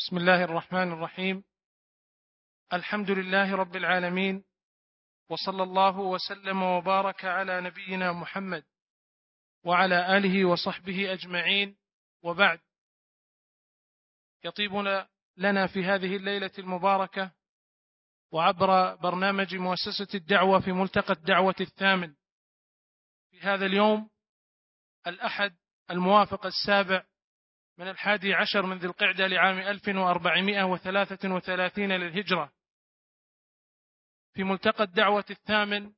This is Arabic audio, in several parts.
بسم الله الرحمن الرحيم. الحمد لله رب العالمين وصلى الله وسلم وبارك على نبينا محمد وعلى آله وصحبه أجمعين. وبعد يطيب لنا في هذه الليلة المباركة وعبر برنامج مؤسسة الدعوة في ملتقى الدعوة الثامن. في هذا اليوم الأحد الموافق السابع من الحادي عشر من ذي القعدة لعام 1433 للهجرة. في ملتقى الدعوة الثامن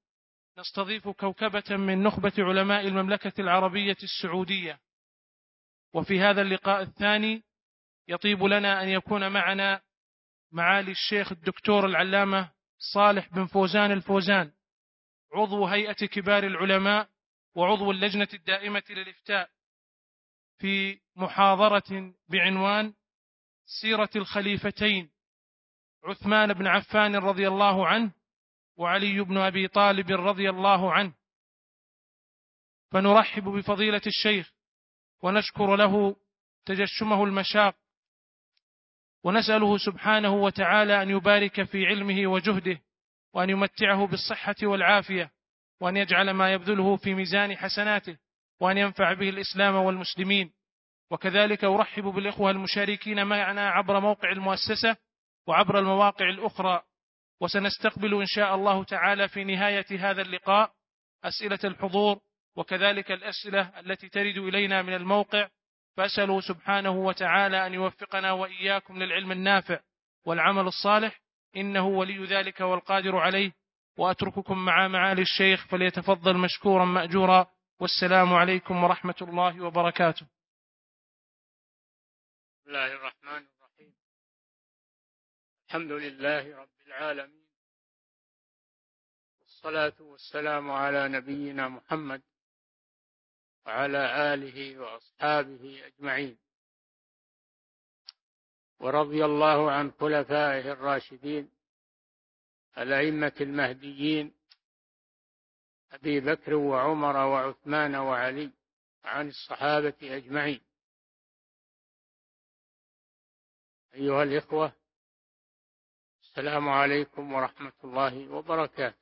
نستضيف كوكبة من نخبة علماء المملكة العربية السعودية. وفي هذا اللقاء الثاني يطيب لنا أن يكون معنا معالي الشيخ الدكتور العلامة صالح بن فوزان الفوزان عضو هيئة كبار العلماء وعضو اللجنة الدائمة للإفتاء. في محاضرة بعنوان سيرة الخليفتين عثمان بن عفان رضي الله عنه وعلي بن أبي طالب رضي الله عنه. فنرحب بفضيلة الشيخ ونشكر له تجشمه المشاق ونسأله سبحانه وتعالى أن يبارك في علمه وجهده وأن يمتعه بالصحة والعافية وأن يجعل ما يبذله في ميزان حسناته. وأن ينفع به الإسلام والمسلمين. وكذلك أرحب بالإخوة المشاركين معنا عبر موقع المؤسسة وعبر المواقع الأخرى. وسنستقبل إن شاء الله تعالى في نهاية هذا اللقاء أسئلة الحضور وكذلك الأسئلة التي ترد إلينا من الموقع. فأسأله سبحانه وتعالى أن يوفقنا وإياكم للعلم النافع والعمل الصالح. إنه ولي ذلك والقادر عليه. وأترككم مع معالي الشيخ فليتفضل مشكورا مأجورا. والسلام عليكم ورحمة الله وبركاته. بسم الله الرحمن الرحيم. الحمد لله رب العالمين. والصلاة والسلام على نبينا محمد وعلى آله وأصحابه أجمعين. ورضي الله عن خلفائه الراشدين الأئمة المهديين أبي بكر وعمر وعثمان وعلي وعن الصحابة أجمعين. أيها الإخوة السلام عليكم ورحمة الله وبركاته.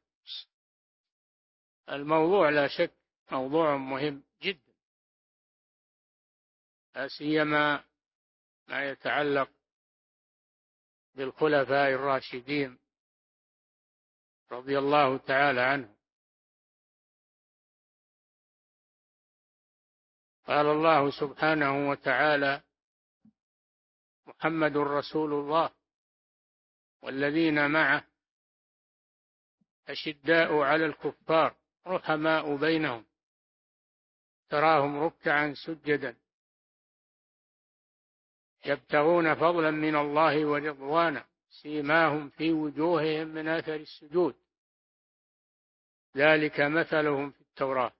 الموضوع لا شك موضوع مهم جدا لا سيما ما يتعلق بالخلفاء الراشدين رضي الله تعالى عنهم. قال الله سبحانه وتعالى محمد رسول الله والذين معه أشداء على الكفار رحماء بينهم تراهم ركعا سجدا يبتغون فضلا من الله ورضوانا سيماهم في وجوههم من اثر السجود. ذلك مثلهم في التوراة.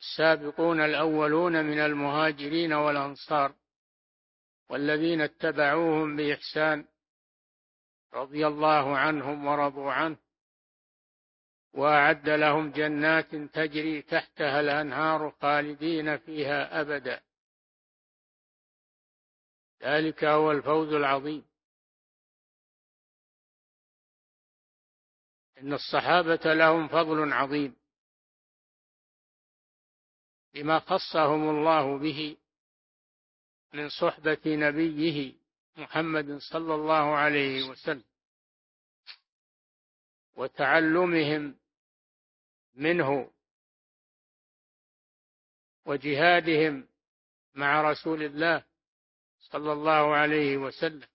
السابقون الأولون من المهاجرين والأنصار والذين اتبعوهم بإحسان رضي الله عنهم ورضوا عنه وأعد لهم جنات تجري تحتها الأنهار خالدين فيها أبدا. ذلك هو الفوز العظيم. إن الصحابة لهم فضل عظيم. بما خصهم الله به من صحبة نبيه محمد صلى الله عليه وسلم وتعلمهم منه وجهادهم مع رسول الله صلى الله عليه وسلم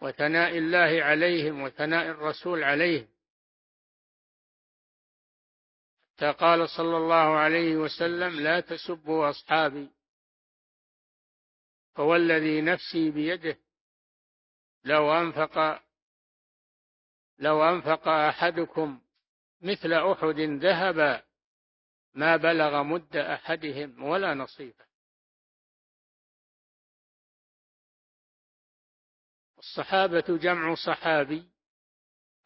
وثناء الله عليهم وثناء الرسول عليهم قال صلى الله عليه وسلم لا تسبوا أصحابي فوالذي نفسي بيده لو أنفق لو أنفق أحدكم مثل أحد ذهبا ما بلغ مد أحدهم ولا نصيفه الصحابة جمع صحابي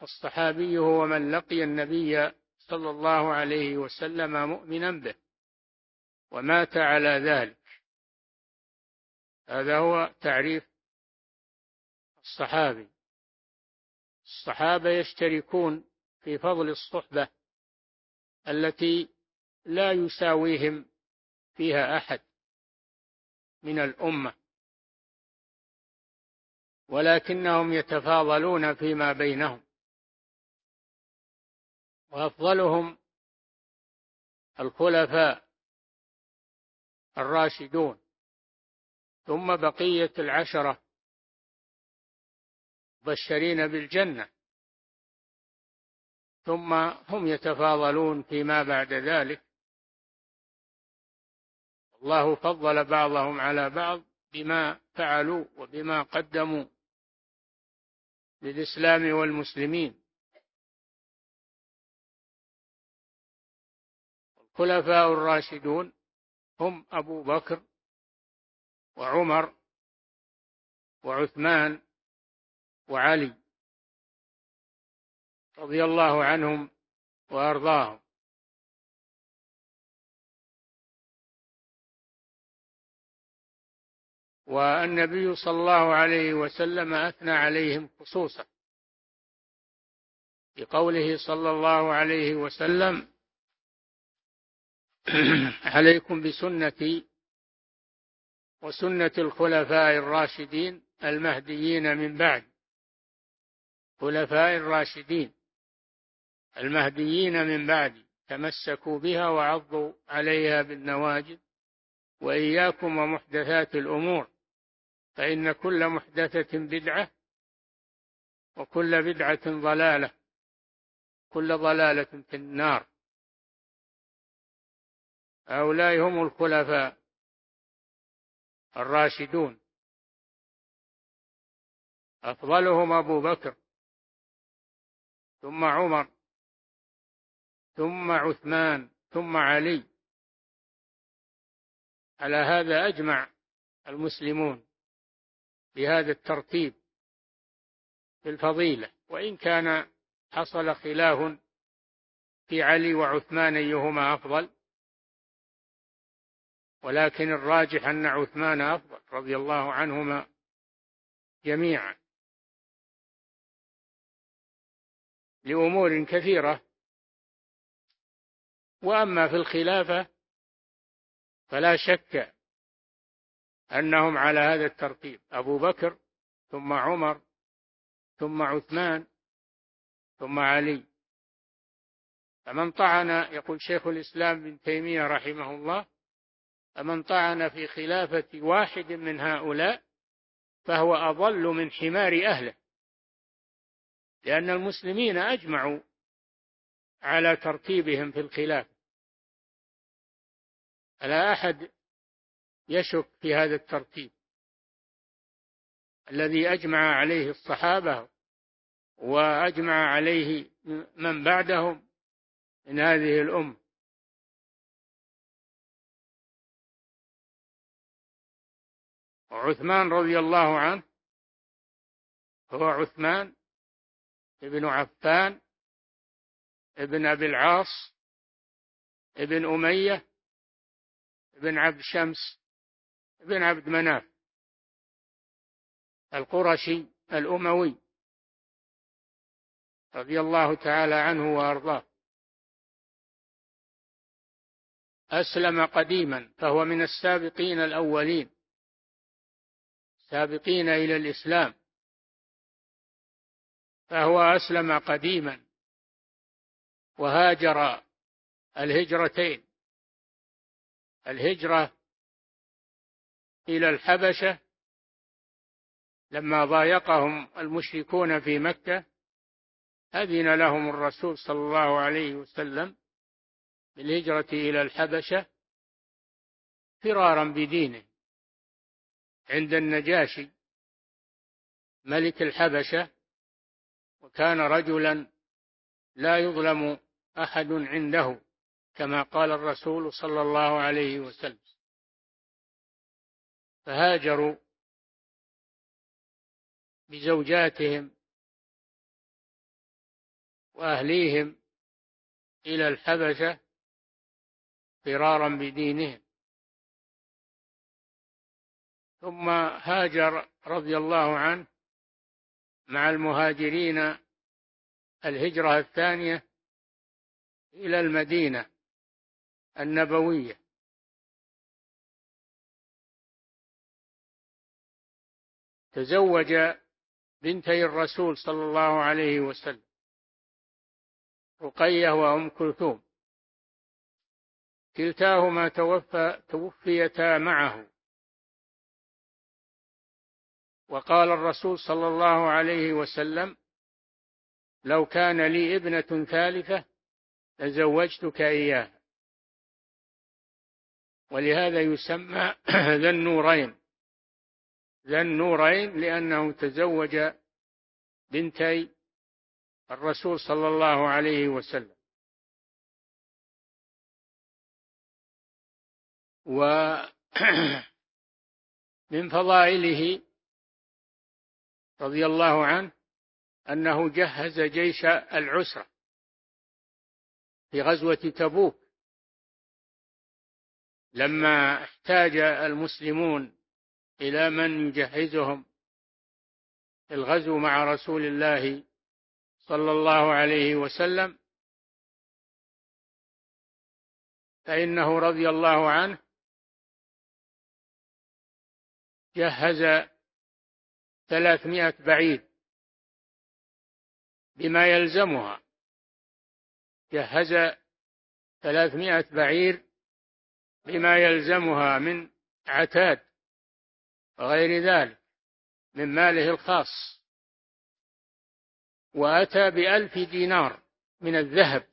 الصحابي هو من لقي النبي صلى الله عليه وسلم مؤمنا به ومات على ذلك. هذا هو تعريف الصحابي. الصحابة يشتركون في فضل الصحبة التي لا يساويهم فيها أحد من الأمة ولكنهم يتفاضلون فيما بينهم. وأفضلهم الخلفاء الراشدون ثم بقية العشرة مبشرين بالجنة ثم هم يتفاضلون فيما بعد ذلك. الله فضل بعضهم على بعض بما فعلوا وبما قدموا للإسلام والمسلمين. الخلفاء الراشدون هم أبو بكر وعمر وعثمان وعلي رضي الله عنهم وأرضاهم. والنبي صلى الله عليه وسلم أثنى عليهم خصوصا. بقوله صلى الله عليه وسلم عليكم بسنتي وسنة الخلفاء الراشدين المهديين من بعد. خلفاء الراشدين المهديين من بعد. تمسكوا بها وعضوا عليها بالنواجذ وإياكم ومحدثات الأمور. فإن كل محدثة بدعة وكل بدعة ضلالة. كل ضلالة في النار. هؤلاء هم الخلفاء الراشدون. أفضلهم أبو بكر ثم عمر ثم عثمان ثم علي. على هذا أجمع المسلمون بهذا الترتيب في الفضيلة. وإن كان حصل خلاف في علي وعثمان أيهما أفضل؟ ولكن الراجح أن عثمان أفضل رضي الله عنهما جميعا. لأمور كثيرة. وأما في الخلافة فلا شك أنهم على هذا الترتيب. أبو بكر ثم عمر ثم عثمان ثم علي. فمن طعن يقول شيخ الإسلام ابن تيمية رحمه الله فمن طعن في خلافة واحد من هؤلاء فهو أضل من حمار أهله لأن المسلمين أجمعوا على ترتيبهم في الخلافة. فلا أحد يشك في هذا الترتيب الذي أجمع عليه الصحابة وأجمع عليه من بعدهم من هذه الأمة؟ وعثمان رضي الله عنه هو عثمان ابن عفان ابن أبي العاص ابن أمية ابن عبد شمس ابن عبد مناف القرشي الأموي رضي الله تعالى عنه وأرضاه. أسلم قديما فهو من السابقين الأولين. سابقين إلى الإسلام فهو أسلم قديما وهاجر الهجرتين الهجرة إلى الحبشة لما ضايقهم المشركون في مكة أذن لهم الرسول صلى الله عليه وسلم بالهجرة إلى الحبشة فرارا بدينه. عند النجاشي ملك الحبشة وكان رجلا لا يظلم أحد عنده كما قال الرسول صلى الله عليه وسلم. فهاجروا بزوجاتهم وأهليهم إلى الحبشة فرارا بدينهم. ثم هاجر رضي الله عنه مع المهاجرين الهجرة الثانية إلى المدينة النبوية. تزوج بنتي الرسول صلى الله عليه وسلم رقية وأم كلثوم. كلتاهما توفى توفيتا معه. وقال الرسول صلى الله عليه وسلم لو كان لي ابنة ثالثة لزوجتك إياها ولهذا يسمى ذا النورين. ذا النورين لأنه تزوج بنتي الرسول صلى الله عليه وسلم. ومن فضائله رضي الله عنه أنه جهز جيش العسرة في غزوة تبوك. لما احتاج المسلمون إلى من يجهزهم الغزو مع رسول الله صلى الله عليه وسلم فإنه رضي الله عنه جهز ثلاثمائة بعير بما يلزمها. جهز ثلاثمائة بعير بما يلزمها من عتاد وغير ذلك من ماله الخاص. وأتى بألف دينار من الذهب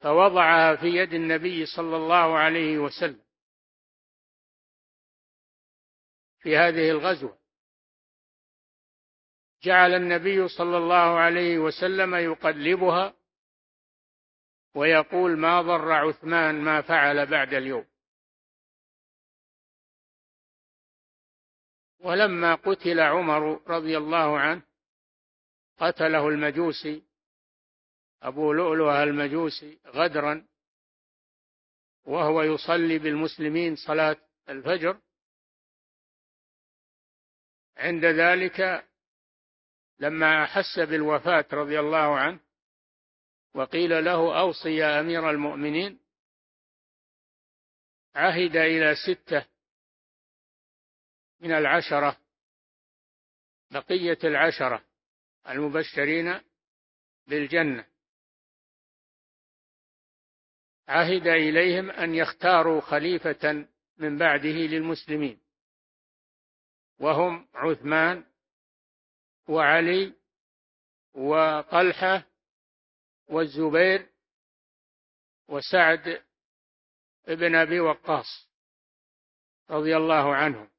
فوضعها في يد النبي صلى الله عليه وسلم في هذه الغزوة. جعل النبي صلى الله عليه وسلم يقلبها ويقول ما ضر عثمان ما فعل بعد اليوم. ولما قتل عمر رضي الله عنه قتله المجوسي أبو لؤلؤة المجوسي غدرا وهو يصلي بالمسلمين صلاة الفجر. عند ذلك لما أحس بالوفاة رضي الله عنه وقيل له أوصي يا أمير المؤمنين عهد إلى ستة من العشرة بقية العشرة المبشرين بالجنة. عهد إليهم أن يختاروا خليفة من بعده للمسلمين وهم عثمان وعلي وطلحة والزبير وسعد بن أبي وقاص رضي الله عنهم.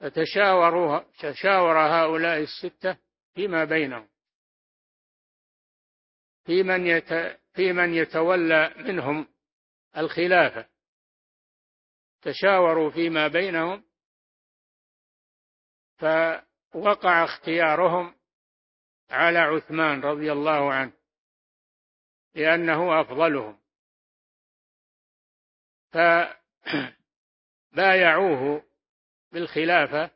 فتشاوروا تشاور هؤلاء الستة فيما بينهم. في من يت في من يتولى منهم الخلافة. تشاوروا فيما بينهم فوقع اختيارهم على عثمان رضي الله عنه لأنه أفضلهم. فبايعوه بالخلافة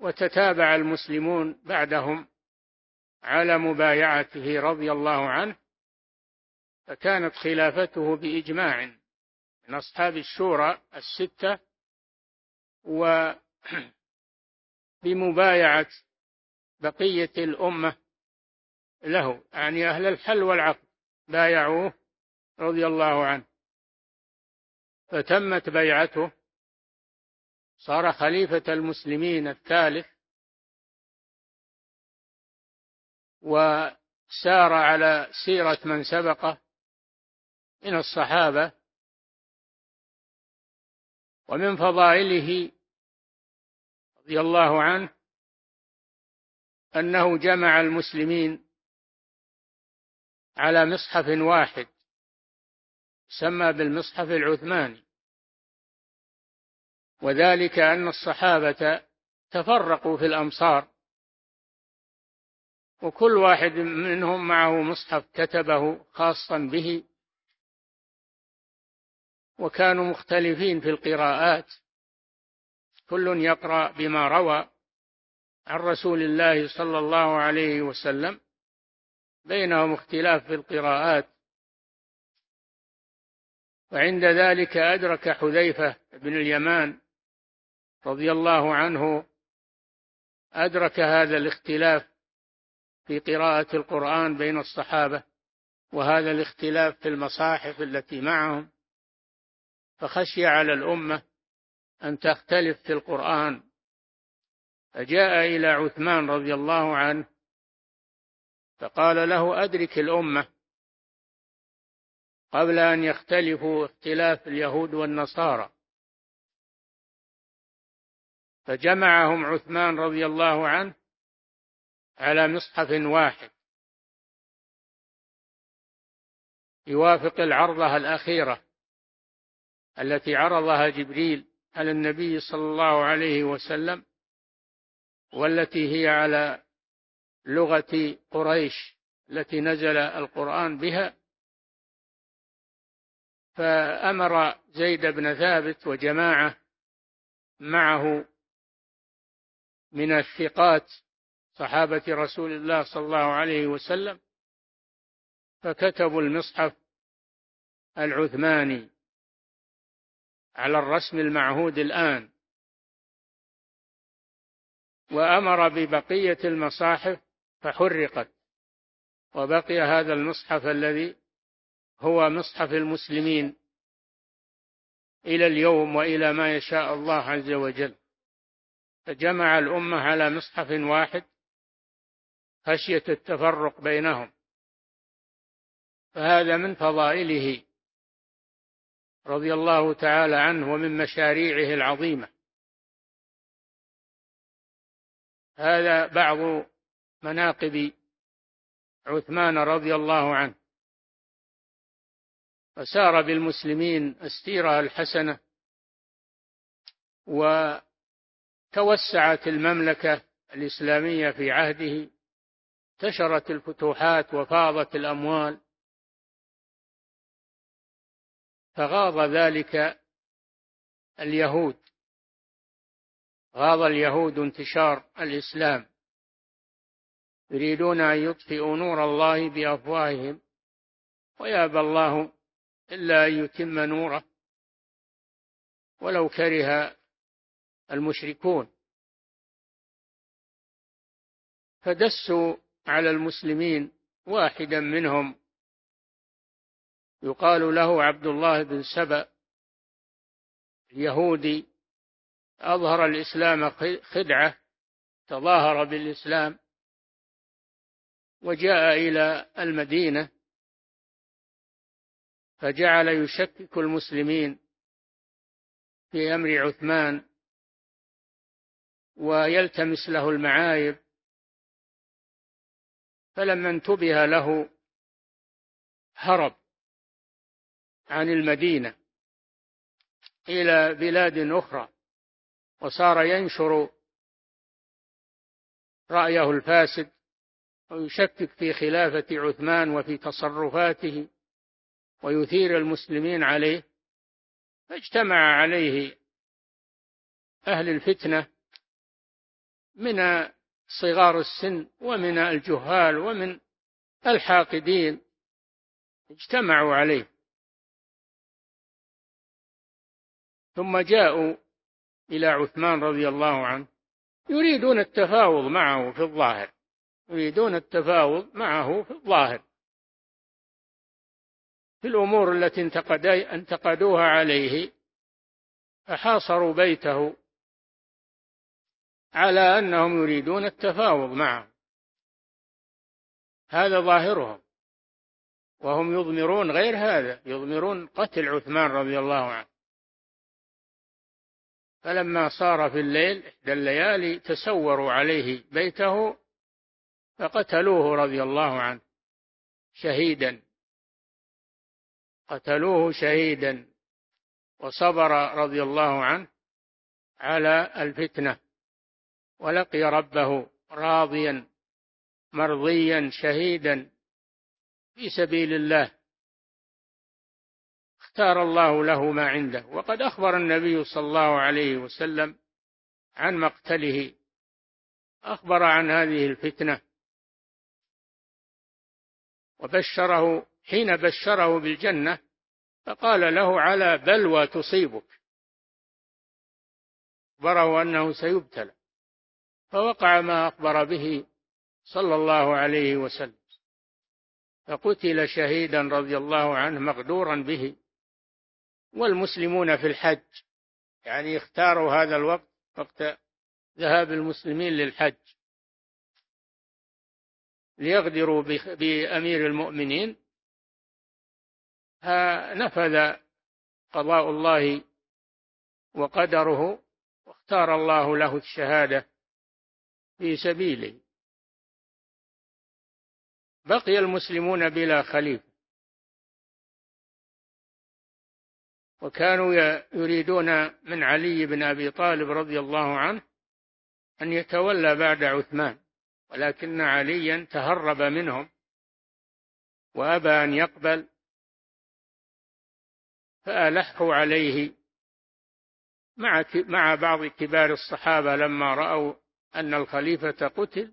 وتتابع المسلمون بعدهم على مبايعته رضي الله عنه فكانت خلافته بإجماع من أصحاب الشورى الستة وبمبايعة بقية الأمة له. يعني أهل الحل والعقد بايعوه رضي الله عنه. فتمت بيعته صار خليفة المسلمين الثالث وسار على سيرة من سبقه من الصحابة ومن فضائله رضي الله عنه أنه جمع المسلمين على مصحف واحد سمى بالمصحف العثماني. وذلك أن الصحابة تفرقوا في الأمصار وكل واحد منهم معه مصحف كتبه خاصا به وكانوا مختلفين في القراءات. كل يقرأ بما روى عن رسول الله صلى الله عليه وسلم. بينهم اختلاف في القراءات. وعند ذلك أدرك حذيفة بن اليمان رضي الله عنه أدرك هذا الاختلاف في قراءة القرآن بين الصحابة وهذا الاختلاف في المصاحف التي معهم. فخشي على الأمة أن تختلف في القرآن. فجاء إلى عثمان رضي الله عنه فقال له أدرك الأمة. قبل أن يختلفوا اختلاف اليهود والنصارى. فجمعهم عثمان رضي الله عنه على مصحف واحد. يوافق العرضة الأخيرة التي عرضها جبريل على النبي صلى الله عليه وسلم والتي هي على لغة قريش التي نزل القرآن بها. فأمر زيد بن ثابت وجماعة معه من الثقات صحابة رسول الله صلى الله عليه وسلم فكتبوا المصحف العثماني. على الرسم المعهود الآن. وأمر ببقية المصاحف فحرقت. وبقي هذا المصحف الذي هو مصحف المسلمين إلى اليوم وإلى ما يشاء الله عز وجل. فجمع الأمة على مصحف واحد خشية التفرق بينهم. فهذا من فضائله. رضي الله تعالى عنه ومن مشاريعه العظيمة. هذا بعض مناقب عثمان رضي الله عنه. وسار بالمسلمين السيرة الحسنة وتوسعت المملكة الإسلامية في عهده انتشرت الفتوحات وفاضت الأموال. فغاض ذلك اليهود. غاض اليهود انتشار الإسلام. يريدون أن يطفئوا نور الله بأفواههم. ويابى الله إلا أن يتم نوره. ولو كره المشركون. فدسوا على المسلمين واحدا منهم يقال له عبد الله بن سبأ اليهودي أظهر الإسلام خدعة تظاهر بالإسلام وجاء إلى المدينة فجعل يشكك المسلمين في أمر عثمان ويلتمس له المعايب فلما انتبه له هرب. عن المدينة إلى بلاد أخرى وصار ينشر رأيه الفاسد ويشكك في خلافة عثمان وفي تصرفاته ويثير المسلمين عليه. فاجتمع عليه أهل الفتنة من صغار السن ومن الجهال ومن الحاقدين اجتمعوا عليه. ثم جاءوا إلى عثمان رضي الله عنه يريدون التفاوض معه في الظاهر. يريدون التفاوض معه في الظاهر. في الأمور التي انتقدوها عليه فحاصروا بيته على أنهم يريدون التفاوض معه. هذا ظاهرهم. وهم يضمرون غير هذا يضمرون قتل عثمان رضي الله عنه. فلما صار في الليل إحدى الليالي تسوروا عليه بيته فقتلوه رضي الله عنه شهيدا. قتلوه شهيدا وصبر رضي الله عنه على الفتنة ولقي ربه راضيا مرضيا شهيدا في سبيل الله. اختار الله له ما عنده. وقد أخبر النبي صلى الله عليه وسلم عن مقتله. أخبر عن هذه الفتنة. وبشره حين بشره بالجنة فقال له على بلوى تصيبك. أخبره أنه سيبتلى. فوقع ما أخبر به صلى الله عليه وسلم. فقتل شهيدا رضي الله عنه مغدورا به. والمسلمون في الحج. يعني اختاروا هذا الوقت وقت ذهاب المسلمين للحج. ليغدروا بأمير المؤمنين. فنفذ قضاء الله وقدره واختار الله له الشهادة في سبيله. بقي المسلمون بلا خليفة. وكانوا يريدون من علي بن أبي طالب رضي الله عنه أن يتولى بعد عثمان ولكن عليا تهرب منهم وأبى أن يقبل فألحوا عليه مع مع بعض كبار الصحابة لما رأوا أن الخليفة قتل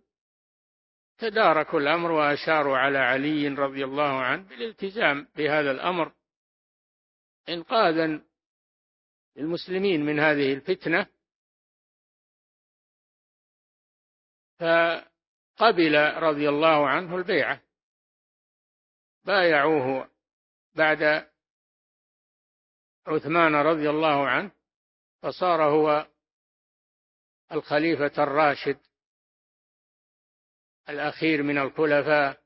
تداركوا الأمر وأشاروا على علي رضي الله عنه بالالتزام بهذا الأمر. إنقاذا للمسلمين من هذه الفتنة فقبل رضي الله عنه البيعة. بايعوه بعد عثمان رضي الله عنه فصار هو الخليفة الراشد الأخير من الخلفاء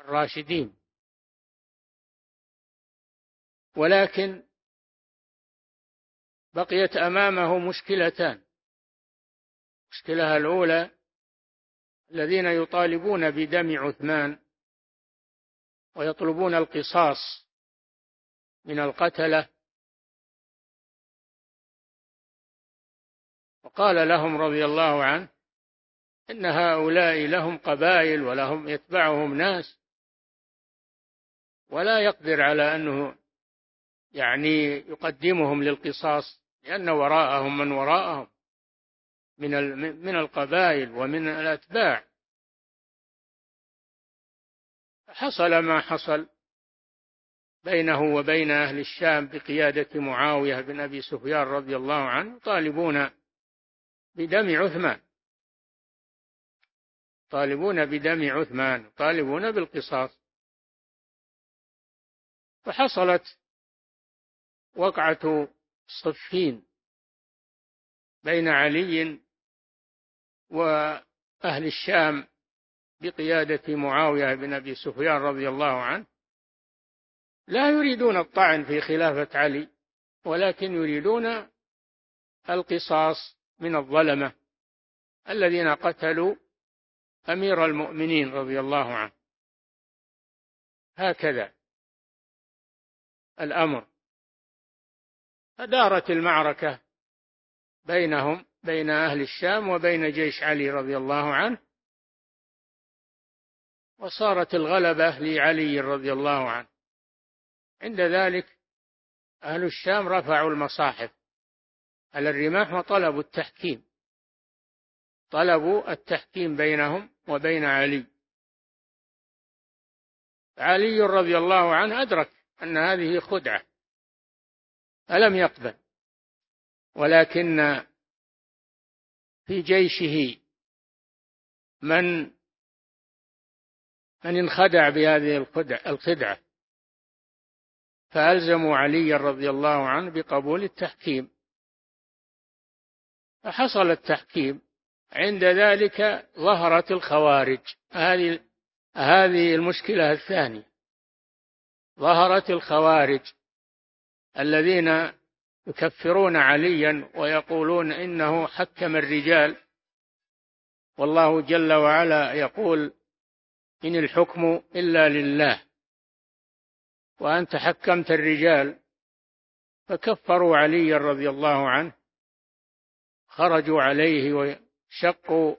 الراشدين. ولكن بقيت أمامه مشكلتان. المشكلة الأولى الذين يطالبون بدم عثمان ويطلبون القصاص من القتلة. وقال لهم رضي الله عنه إن هؤلاء لهم قبائل ولهم يتبعهم ناس ولا يقدر على أنه يعني يقدمهم للقصاص لأن وراءهم من وراءهم من من القبائل ومن الأتباع. حصل ما حصل بينه وبين أهل الشام بقيادة معاوية بن أبي سفيان رضي الله عنه يطالبون بدم عثمان. طالبون بدم عثمان طالبون بالقصاص. فحصلت وقعة صفين بين علي وأهل الشام بقيادة معاوية بن أبي سفيان رضي الله عنه. لا يريدون الطعن في خلافة علي ولكن يريدون القصاص من الظلمة الذين قتلوا أمير المؤمنين رضي الله عنه. هكذا الأمر. فدارت المعركة بينهم بين أهل الشام وبين جيش علي رضي الله عنه وصارت الغلبة لعلي رضي الله عنه. عند ذلك أهل الشام رفعوا المصاحف على الرماح وطلبوا التحكيم. طلبوا التحكيم بينهم وبين علي. علي رضي الله عنه أدرك أن هذه خدعة. فلم يقبل؟ ولكن في جيشه من من انخدع بهذه الخدعة. فألزموا علي رضي الله عنه بقبول التحكيم. فحصل التحكيم عند ذلك ظهرت الخوارج. هذه هذه المشكلة الثانية. ظهرت الخوارج. الذين يكفرون عليا ويقولون إنه حكم الرجال والله جل وعلا يقول إن الحكم إلا لله وأنت حكمت الرجال فكفروا علي رضي الله عنه خرجوا عليه وشقوا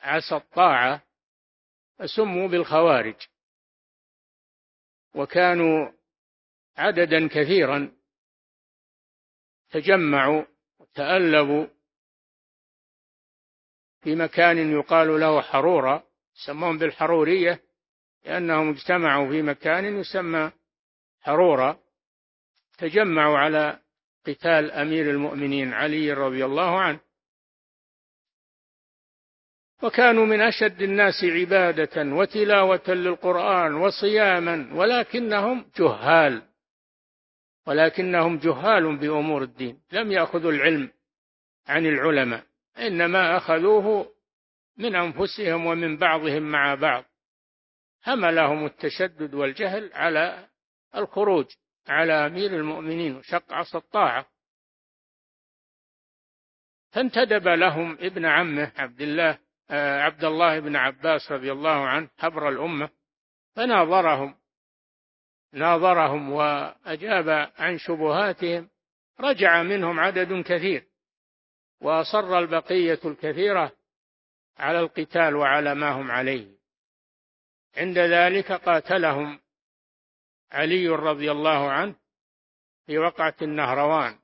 عصا الطاعة فسموا بالخوارج وكانوا عددا كثيرا. تجمعوا وتألبوا في مكان يقال له حرورة يسمون بالحرورية لأنهم اجتمعوا في مكان يسمى حرورة. تجمعوا على قتال أمير المؤمنين علي رضي الله عنه. وكانوا من أشد الناس عبادة وتلاوة للقرآن وصياما ولكنهم جهال. ولكنهم جهال بأمور الدين. لم يأخذوا العلم عن العلماء إنما أخذوه من أنفسهم ومن بعضهم مع بعض. حملهم التشدد والجهل على الخروج على أمير المؤمنين وشق عصا الطاعة. فانتدب لهم ابن عمه عبد الله آه، عبد الله بن عباس رضي الله عنه حبر الأمة فناظرهم ناظرهم وأجاب عن شبهاتهم رجع منهم عدد كثير وأصر البقية الكثيرة على القتال وعلى ما هم عليه. عند ذلك قاتلهم علي رضي الله عنه في وقعة النهروان.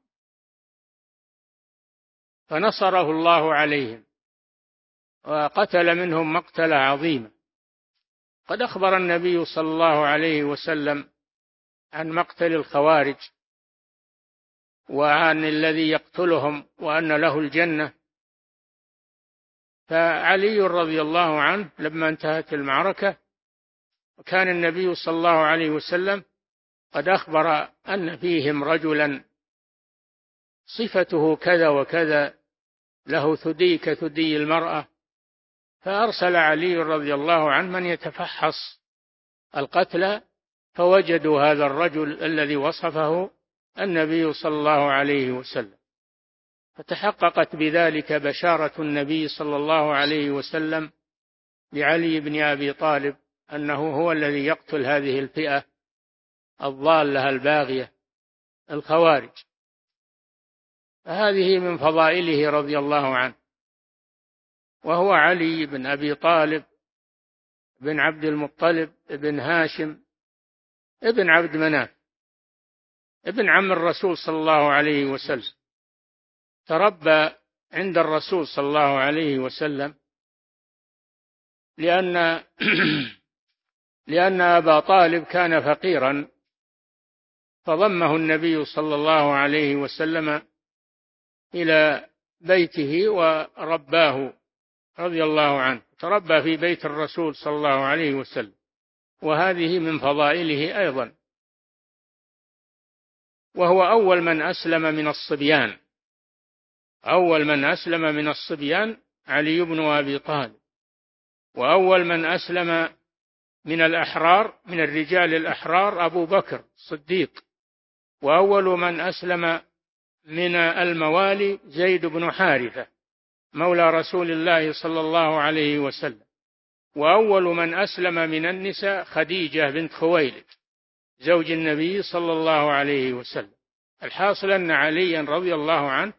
فنصره الله عليهم وقتل منهم مقتلة عظيمة قد أخبر النبي صلى الله عليه وسلم عن مقتل الخوارج وعن الذي يقتلهم وأن له الجنة. فعلي رضي الله عنه لما انتهت المعركة وكان النبي صلى الله عليه وسلم قد أخبر أن فيهم رجلا صفته كذا وكذا له ثدي كثدي المرأة. فأرسل علي رضي الله عنه من يتفحص القتلى فوجدوا هذا الرجل الذي وصفه النبي صلى الله عليه وسلم. فتحققت بذلك بشارة النبي صلى الله عليه وسلم لعلي بن أبي طالب أنه هو الذي يقتل هذه الفئة الضالة الباغية الخوارج. فهذه من فضائله رضي الله عنه. وهو علي بن أبي طالب بن عبد المطلب بن هاشم ابن عبد مناف ابن عم الرسول صلى الله عليه وسلم. تربى عند الرسول صلى الله عليه وسلم لأن لأن أبا طالب كان فقيرا فضمه النبي صلى الله عليه وسلم إلى بيته ورباه رضي الله عنه. تربى في بيت الرسول صلى الله عليه وسلم. وهذه من فضائله أيضا. وهو أول من أسلم من الصبيان. أول من أسلم من الصبيان علي بن أبي طالب. وأول من أسلم من الأحرار من الرجال الأحرار أبو بكر الصديق. وأول من أسلم من الموالي زيد بن حارثة مولى رسول الله صلى الله عليه وسلم. وأول من أسلم من النساء خديجة بنت خويلد زوج النبي صلى الله عليه وسلم. الحاصل أن عليا رضي الله عنه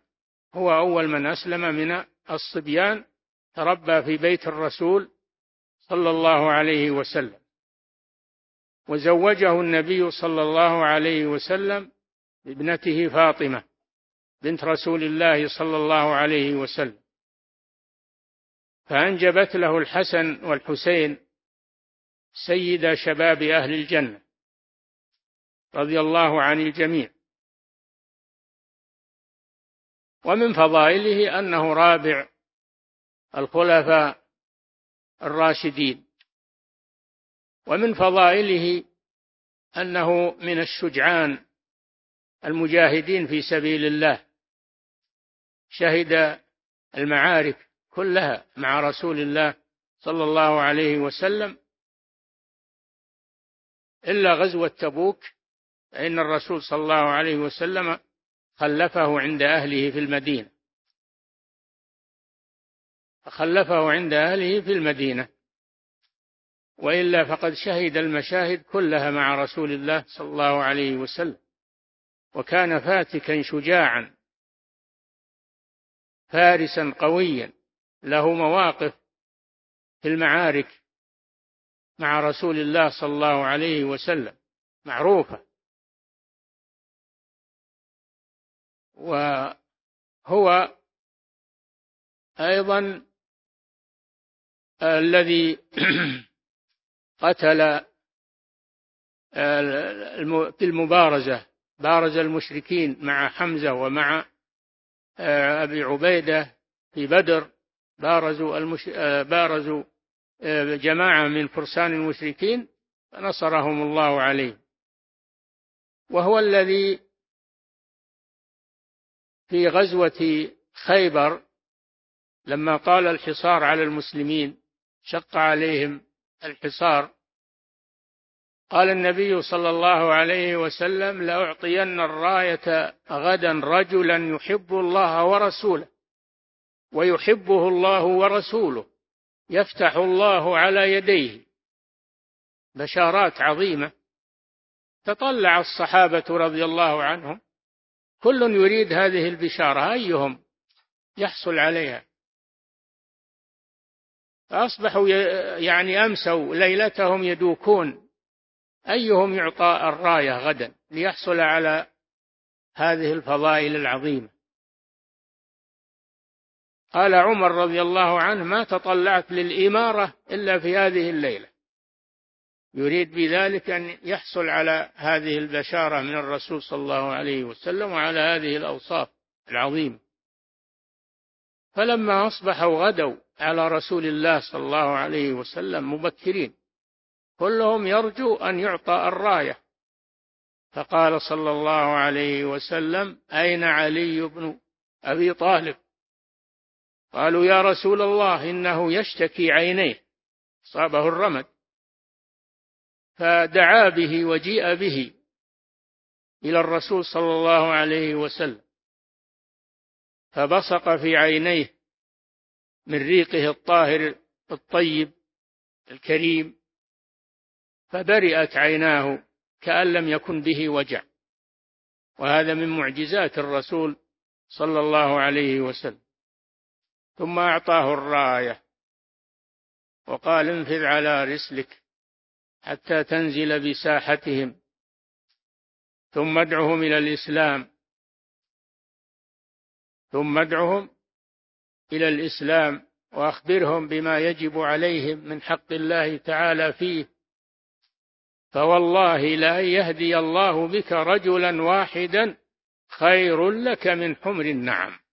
هو أول من أسلم من الصبيان تربى في بيت الرسول صلى الله عليه وسلم. وزوجه النبي صلى الله عليه وسلم بابنته فاطمة بنت رسول الله صلى الله عليه وسلم. فأنجبت له الحسن والحسين سيد شباب أهل الجنة رضي الله عن الجميع. ومن فضائله أنه رابع الخلفاء الراشدين. ومن فضائله أنه من الشجعان المجاهدين في سبيل الله. شهد المعارك كلها مع رسول الله صلى الله عليه وسلم. إلا غزوة تبوك فإن الرسول صلى الله عليه وسلم خلفه عند أهله في المدينة. فخلفه عند أهله في المدينة. وإلا فقد شهد المشاهد كلها مع رسول الله صلى الله عليه وسلم. وكان فاتكا شجاعا فارسا قويا. له مواقف في المعارك مع رسول الله صلى الله عليه وسلم معروفة. وهو أيضا الذي قتل في المبارزة بارز المشركين مع حمزة ومع أبي عبيدة في بدر. بارزوا المش... بارزوا جماعة من فرسان المشركين فنصرهم الله عليه. وهو الذي في غزوة خيبر لما طال الحصار على المسلمين شق عليهم الحصار قال النبي صلى الله عليه وسلم لأعطين الراية غدا رجلا يحب الله ورسوله ويحبه الله ورسوله يفتح الله على يديه. بشارات عظيمة تطلع الصحابة رضي الله عنهم. كل يريد هذه البشارة أيهم يحصل عليها. فأصبحوا يعني أمسوا ليلتهم يدوكون. أيهم يعطى الراية غدا ليحصل على هذه الفضائل العظيمة. قال عمر رضي الله عنه ما تطلعت للإمارة إلا في هذه الليلة. يريد بذلك أن يحصل على هذه البشارة من الرسول صلى الله عليه وسلم وعلى هذه الأوصاف العظيمة. فلما أصبحوا غدوا على رسول الله صلى الله عليه وسلم مبكرين كلهم يرجو أن يعطى الراية. فقال صلى الله عليه وسلم أين علي بن أبي طالب؟ قالوا يا رسول الله إنه يشتكي عينيه. صابه الرمد. فدعا به وجيء به إلى الرسول صلى الله عليه وسلم. فبصق في عينيه من ريقه الطاهر الطيب الكريم. فبرئت عيناه كأن لم يكن به وجع. وهذا من معجزات الرسول صلى الله عليه وسلم. ثم أعطاه الراية. وقال انفذ على رسلك حتى تنزل بساحتهم ثم ادعهم إلى الإسلام ثم ادعهم إلى الإسلام وأخبرهم بما يجب عليهم من حق الله تعالى فيه. فوالله لا يهدي الله بك رجلا واحدا خير لك من حمر النعم.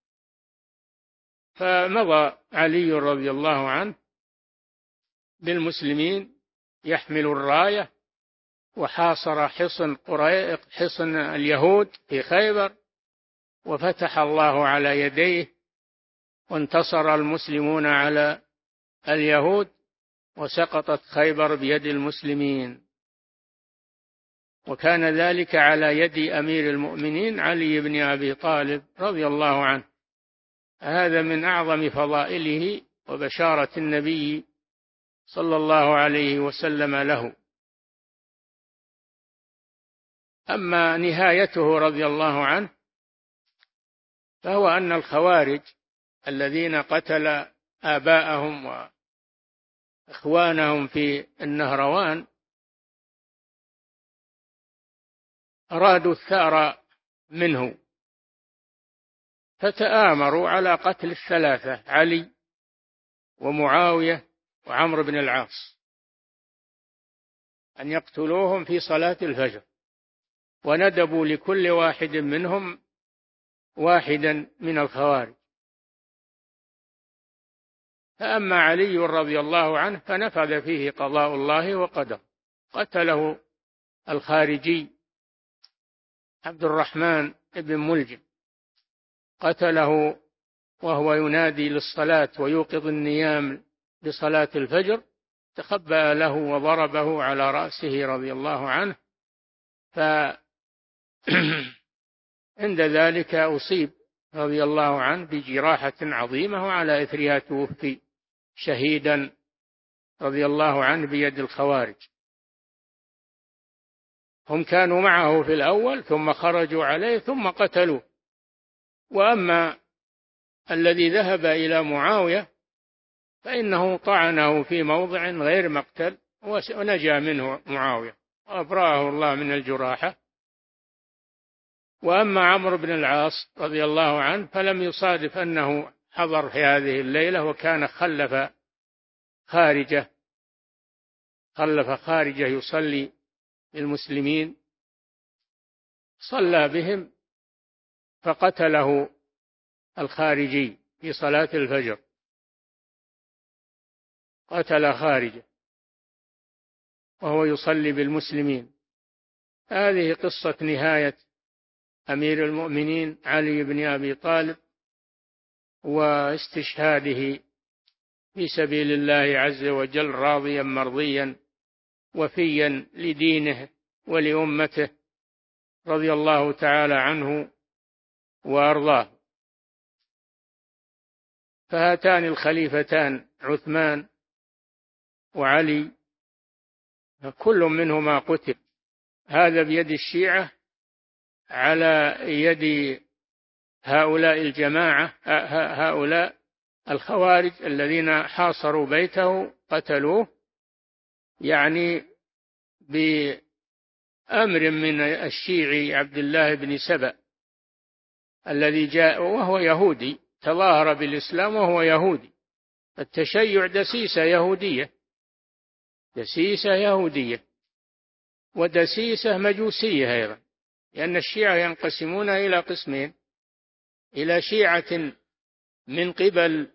فمضى علي رضي الله عنه بالمسلمين يحمل الراية وحاصر حصن قريق حصن اليهود في خيبر وفتح الله على يديه وانتصر المسلمون على اليهود وسقطت خيبر بيد المسلمين. وكان ذلك على يد أمير المؤمنين علي بن أبي طالب رضي الله عنه. هذا من أعظم فضائله وبشارة النبي صلى الله عليه وسلم له. أما نهايته رضي الله عنه فهو أن الخوارج الذين قتل آباءهم وإخوانهم في النهروان أرادوا الثأر منه. فتآمروا على قتل الثلاثة علي ومعاوية وعمرو بن العاص أن يقتلوهم في صلاة الفجر وندبوا لكل واحد منهم واحدا من الخوارج. فأما علي رضي الله عنه فنفذ فيه قضاء الله وقدر. قتله الخارجي عبد الرحمن بن ملجم. قتله وهو ينادي للصلاة ويوقظ النيام لصلاة الفجر تخبأ له وضربه على رأسه رضي الله عنه عند ذلك أصيب رضي الله عنه بجراحة عظيمة وعلى إثرها توفي شهيدا رضي الله عنه بيد الخوارج. هم كانوا معه في الأول ثم خرجوا عليه ثم قتلوه. وأما الذي ذهب إلى معاوية فإنه طعنه في موضع غير مقتل ونجا منه معاوية وأبرأه الله من الجراحة. وأما عمرو بن العاص رضي الله عنه فلم يصادف أنه حضر في هذه الليلة وكان خلف خارجه خلف خارجه يصلي للمسلمين. صلى بهم فقتله الخارجي في صلاة الفجر. قتل خارجه وهو يصلي بالمسلمين. هذه قصة نهاية أمير المؤمنين علي بن أبي طالب واستشهاده في سبيل الله عز وجل راضيا مرضيا وفيا لدينه ولأمته رضي الله تعالى عنه وأرضاه. فهاتان الخليفتان عثمان وعلي كل منهما قتل. هذا بيد الشيعة على يد هؤلاء الجماعة هؤلاء الخوارج الذين حاصروا بيته قتلوه يعني بأمر من الشيعي عبد الله بن سبأ. الذي جاء وهو يهودي تظاهر بالإسلام وهو يهودي. التشيع دسيسة يهودية. دسيسة يهودية. ودسيسة مجوسية أيضا. لأن الشيعة ينقسمون إلى قسمين. إلى شيعة من قبل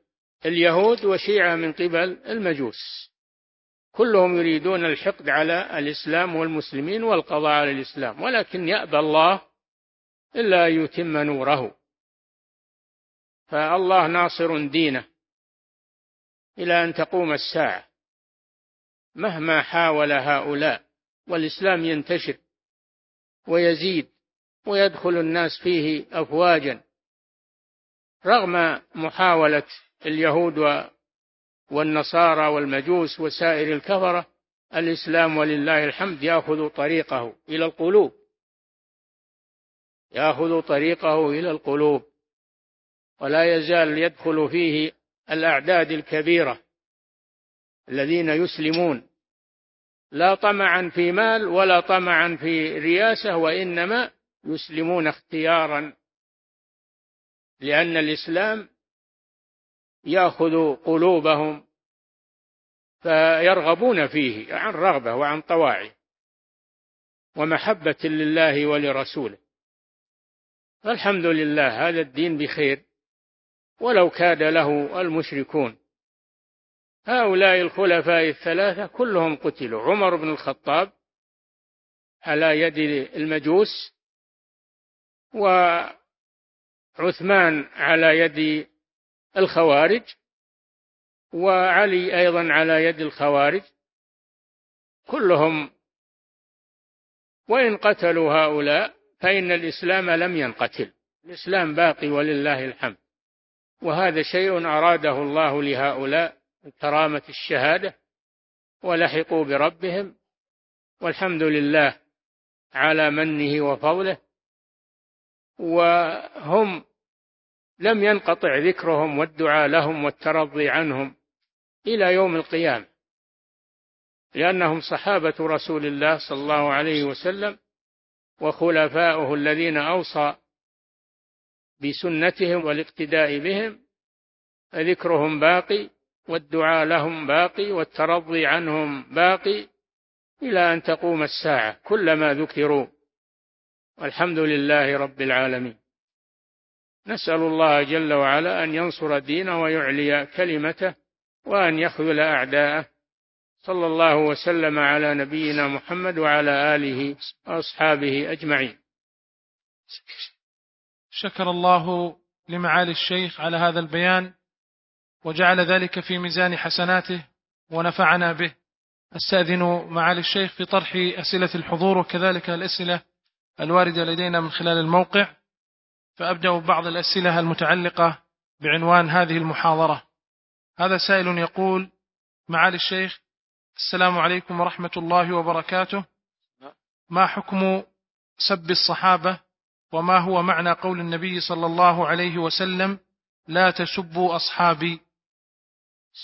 اليهود وشيعة من قبل المجوس. كلهم يريدون الحقد على الإسلام والمسلمين والقضاء على الإسلام. ولكن يأبى الله إلا أن يتم نوره. فالله ناصر دينه إلى أن تقوم الساعة. مهما حاول هؤلاء والإسلام ينتشر ويزيد ويدخل الناس فيه أفواجا. رغم محاولة اليهود والنصارى والمجوس وسائر الكفرة الإسلام ولله الحمد يأخذ طريقه إلى القلوب. يأخذ طريقه إلى القلوب ولا يزال يدخل فيه الأعداد الكبيرة الذين يسلمون. لا طمعا في مال ولا طمعا في رياسة وإنما يسلمون اختيارا لأن الإسلام يأخذ قلوبهم فيرغبون فيه عن رغبة وعن طواعي ومحبة لله ولرسوله. فالحمد لله هذا الدين بخير ولو كاد له المشركون. هؤلاء الخلفاء الثلاثة كلهم قتلوا. عمر بن الخطاب على يد المجوس وعثمان على يد الخوارج وعلي أيضا على يد الخوارج. كلهم وإن قتلوا هؤلاء فإن الإسلام لم ينقتل. الإسلام باقي ولله الحمد. وهذا شيء أراده الله لهؤلاء كرامة الشهادة ولحقوا بربهم والحمد لله على منه وفضله. وهم لم ينقطع ذكرهم والدعاء لهم والترضي عنهم إلى يوم القيامة لأنهم صحابة رسول الله صلى الله عليه وسلم. وخلفاؤه الذين أوصى بسنتهم والاقتداء بهم فذكرهم باقي والدعاء لهم باقي والترضي عنهم باقي إلى أن تقوم الساعة كلما ذكروا. والحمد لله رب العالمين. نسأل الله جل وعلا أن ينصر دينه ويعلي كلمته وأن يخذل أعداءه صلى الله وسلم على نبينا محمد وعلى آله وأصحابه أجمعين. شكر الله لمعالي الشيخ على هذا البيان وجعل ذلك في ميزان حسناته ونفعنا به. أستأذن معالي الشيخ في طرح أسئلة الحضور وكذلك الأسئلة الواردة لدينا من خلال الموقع. فأبدأ ببعض الأسئلة المتعلقة بعنوان هذه المحاضرة. هذا سائل يقول معالي الشيخ السلام عليكم ورحمة الله وبركاته. ما حكم سب الصحابة وما هو معنى قول النبي صلى الله عليه وسلم لا تسبوا أصحابي؟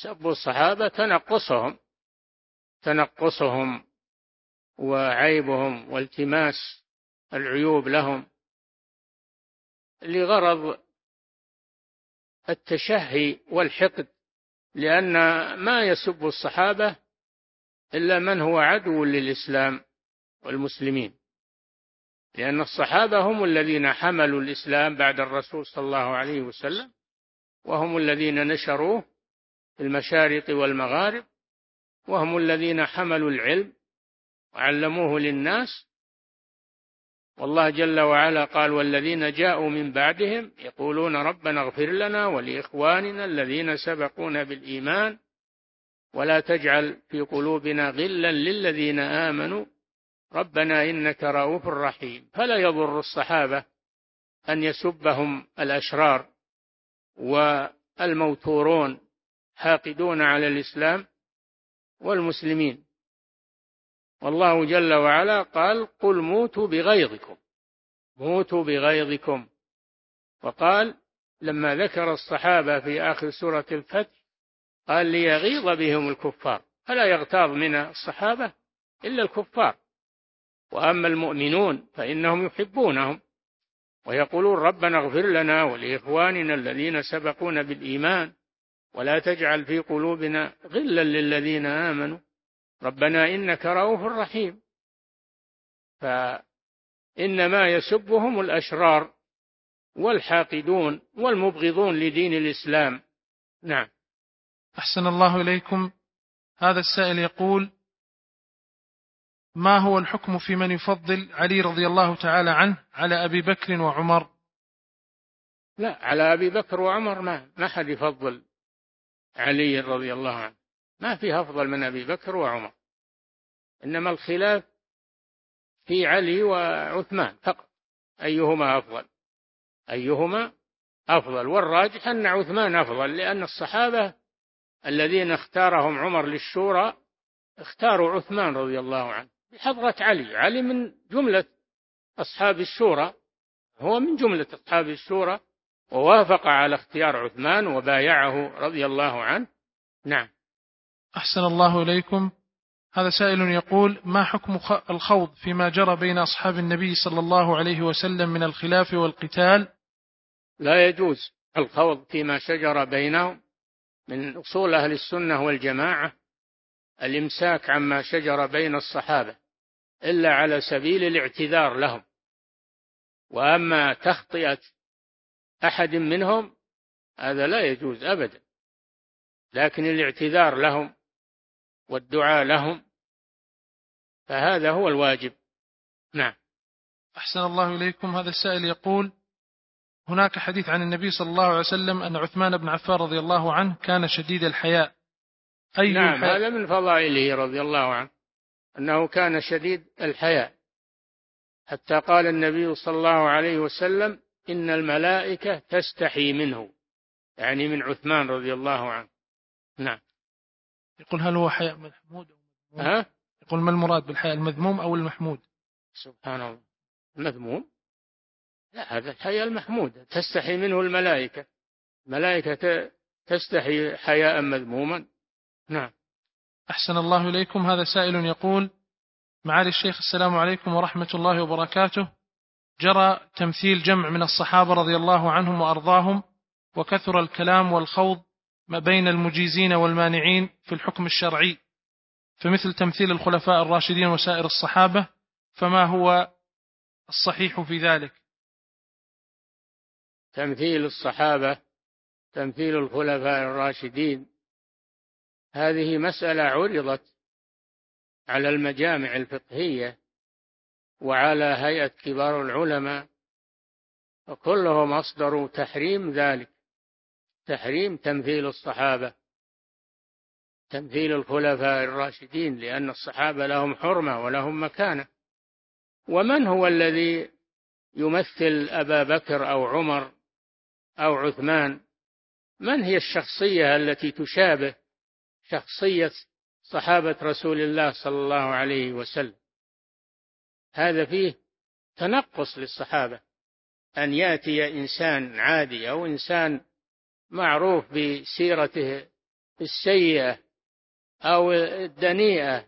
سب الصحابة تنقصهم تنقصهم وعيبهم والتماس العيوب لهم لغرض التشهي والحقد لأن ما يسب الصحابة إلا من هو عدو للإسلام والمسلمين. لأن الصحابة هم الذين حملوا الإسلام بعد الرسول صلى الله عليه وسلم وهم الذين نشروه في المشارق والمغارب وهم الذين حملوا العلم وعلموه للناس. والله جل وعلا قال والذين جاءوا من بعدهم يقولون ربنا اغفر لنا ولإخواننا الذين سبقونا بالإيمان ولا تجعل في قلوبنا غلا للذين آمنوا ربنا إنك رؤوف رحيم. فلا يضر الصحابة أن يسبهم الأشرار والموتورون حاقدون على الإسلام والمسلمين. والله جل وعلا قال قل موتوا بغيظكم موتوا بغيظكم. وقال لما ذكر الصحابة في آخر سورة الفتح قال ليغيظ بهم الكفار. فلا يغتاظ من الصحابة إلا الكفار. وأما المؤمنون فإنهم يحبونهم ويقولون ربنا اغفر لنا ولإخواننا الذين سبقونا بالإيمان ولا تجعل في قلوبنا غلا للذين آمنوا. ربنا إنك رؤوف رحيم. فإنما يسبهم الأشرار والحاقدون والمبغضون لدين الإسلام. نعم. أحسن الله إليكم. هذا السائل يقول ما هو الحكم في من يفضل علي رضي الله تعالى عنه على أبي بكر وعمر؟ لا على أبي بكر وعمر ما ما حد يفضل علي رضي الله عنه. ما فيه أفضل من أبي بكر وعمر. إنما الخلاف في علي وعثمان فقط. أيهما أفضل؟ أيهما أفضل؟ والراجح أن عثمان أفضل لأن الصحابة الذين اختارهم عمر للشورى اختاروا عثمان رضي الله عنه بحضرة علي. علي من جملة أصحاب الشورى هو من جملة أصحاب الشورى ووافق على اختيار عثمان وبايعه رضي الله عنه. نعم. أحسن الله إليكم. هذا سائل يقول ما حكم الخوض فيما جرى بين أصحاب النبي صلى الله عليه وسلم من الخلاف والقتال؟ لا يجوز الخوض فيما شجر بينهم. من أصول أهل السنة والجماعة الإمساك عما شجر بين الصحابة إلا على سبيل الاعتذار لهم. وأما تخطئة أحد منهم هذا لا يجوز أبدا لكن الاعتذار لهم والدعاء لهم فهذا هو الواجب. نعم. أحسن الله إليكم. هذا السائل يقول هناك حديث عن النبي صلى الله عليه وسلم أن عثمان بن عفان رضي الله عنه كان شديد الحياء. أي نعم الحياء؟ هذا من فضائله رضي الله عنه أنه كان شديد الحياء. حتى قال النبي صلى الله عليه وسلم إن الملائكة تستحي منه يعني من عثمان رضي الله عنه. نعم. يقول هل هو حياء محمود؟ ها؟ يقول ما المراد بالحياء المذموم أو المحمود؟ سبحان الله. المذموم لا هذا الحياء المحمود تستحي منه الملائكة. الملائكة تستحي حياء مذموما. نعم. أحسن الله إليكم. هذا سائل يقول معالي الشيخ السلام عليكم ورحمة الله وبركاته. جرى تمثيل جمع من الصحابة رضي الله عنهم وأرضاهم وكثر الكلام والخوض ما بين المجيزين والمانعين في الحكم الشرعي. فمثل تمثيل الخلفاء الراشدين وسائر الصحابة فما هو الصحيح في ذلك؟ تمثيل الصحابة تمثيل الخلفاء الراشدين. هذه مسألة عرضت على المجامع الفقهية وعلى هيئة كبار العلماء وكلهم أصدروا تحريم ذلك تحريم تمثيل الصحابة تمثيل الخلفاء الراشدين لأن الصحابة لهم حرمة ولهم مكانة. ومن هو الذي يمثل أبا بكر أو عمر؟ أو عثمان من هي الشخصية التي تشابه شخصية صحابة رسول الله صلى الله عليه وسلم؟ هذا فيه تنقص للصحابة أن يأتي إنسان عادي أو إنسان معروف بسيرته السيئة أو الدنيئة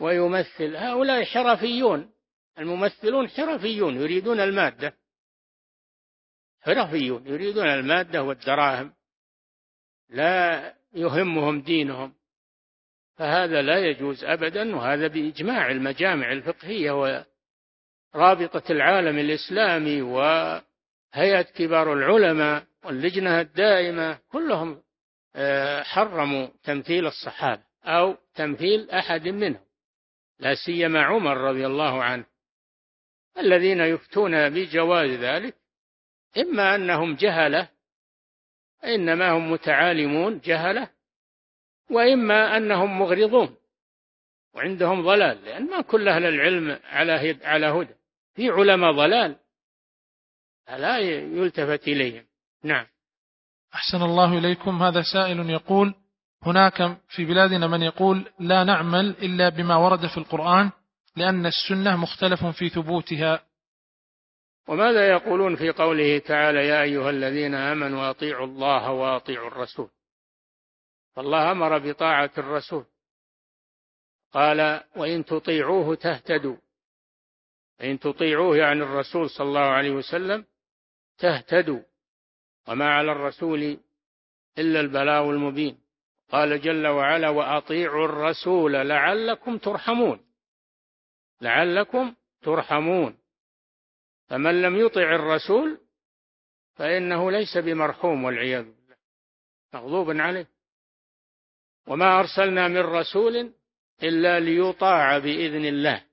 ويمثل. هؤلاء حرفيون الممثلون حرفيون يريدون المادة. حرفيون يريدون المادة والدراهم لا يهمهم دينهم. فهذا لا يجوز أبدا وهذا بإجماع المجامع الفقهية ورابطة العالم الإسلامي وهيئة كبار العلماء واللجنة الدائمة كلهم آه، حرموا تمثيل الصحابة أو تمثيل أحد منهم لا سيما عمر رضي الله عنه الذين يفتون بجواز ذلك إما أنهم جهلة إنما هم متعالمون جهلة وإما أنهم مغرضون وعندهم ضلال لأن ما كل أهل العلم على على هدى. في علماء ضلال. لا يلتفت إليهم. نعم. أحسن الله إليكم. هذا سائل يقول هناك في بلادنا من يقول لا نعمل إلا بما ورد في القرآن لأن السنة مختلف في ثبوتها. وماذا يقولون في قوله تعالى يا أيها الذين آمنوا أطيعوا الله وأطيعوا الرسول؟ فالله أمر بطاعة الرسول. قال وإن تطيعوه تهتدوا. إن تطيعوه يعني الرسول صلى الله عليه وسلم تهتدوا. وما على الرسول إلا البلاغ المبين. قال جل وعلا وأطيعوا الرسول لعلكم ترحمون. لعلكم ترحمون. فمن لم يطع الرسول فإنه ليس بمرحوم والعياذ بالله. مغضوب عليه. وما أرسلنا من رسول إلا ليطاع بإذن الله.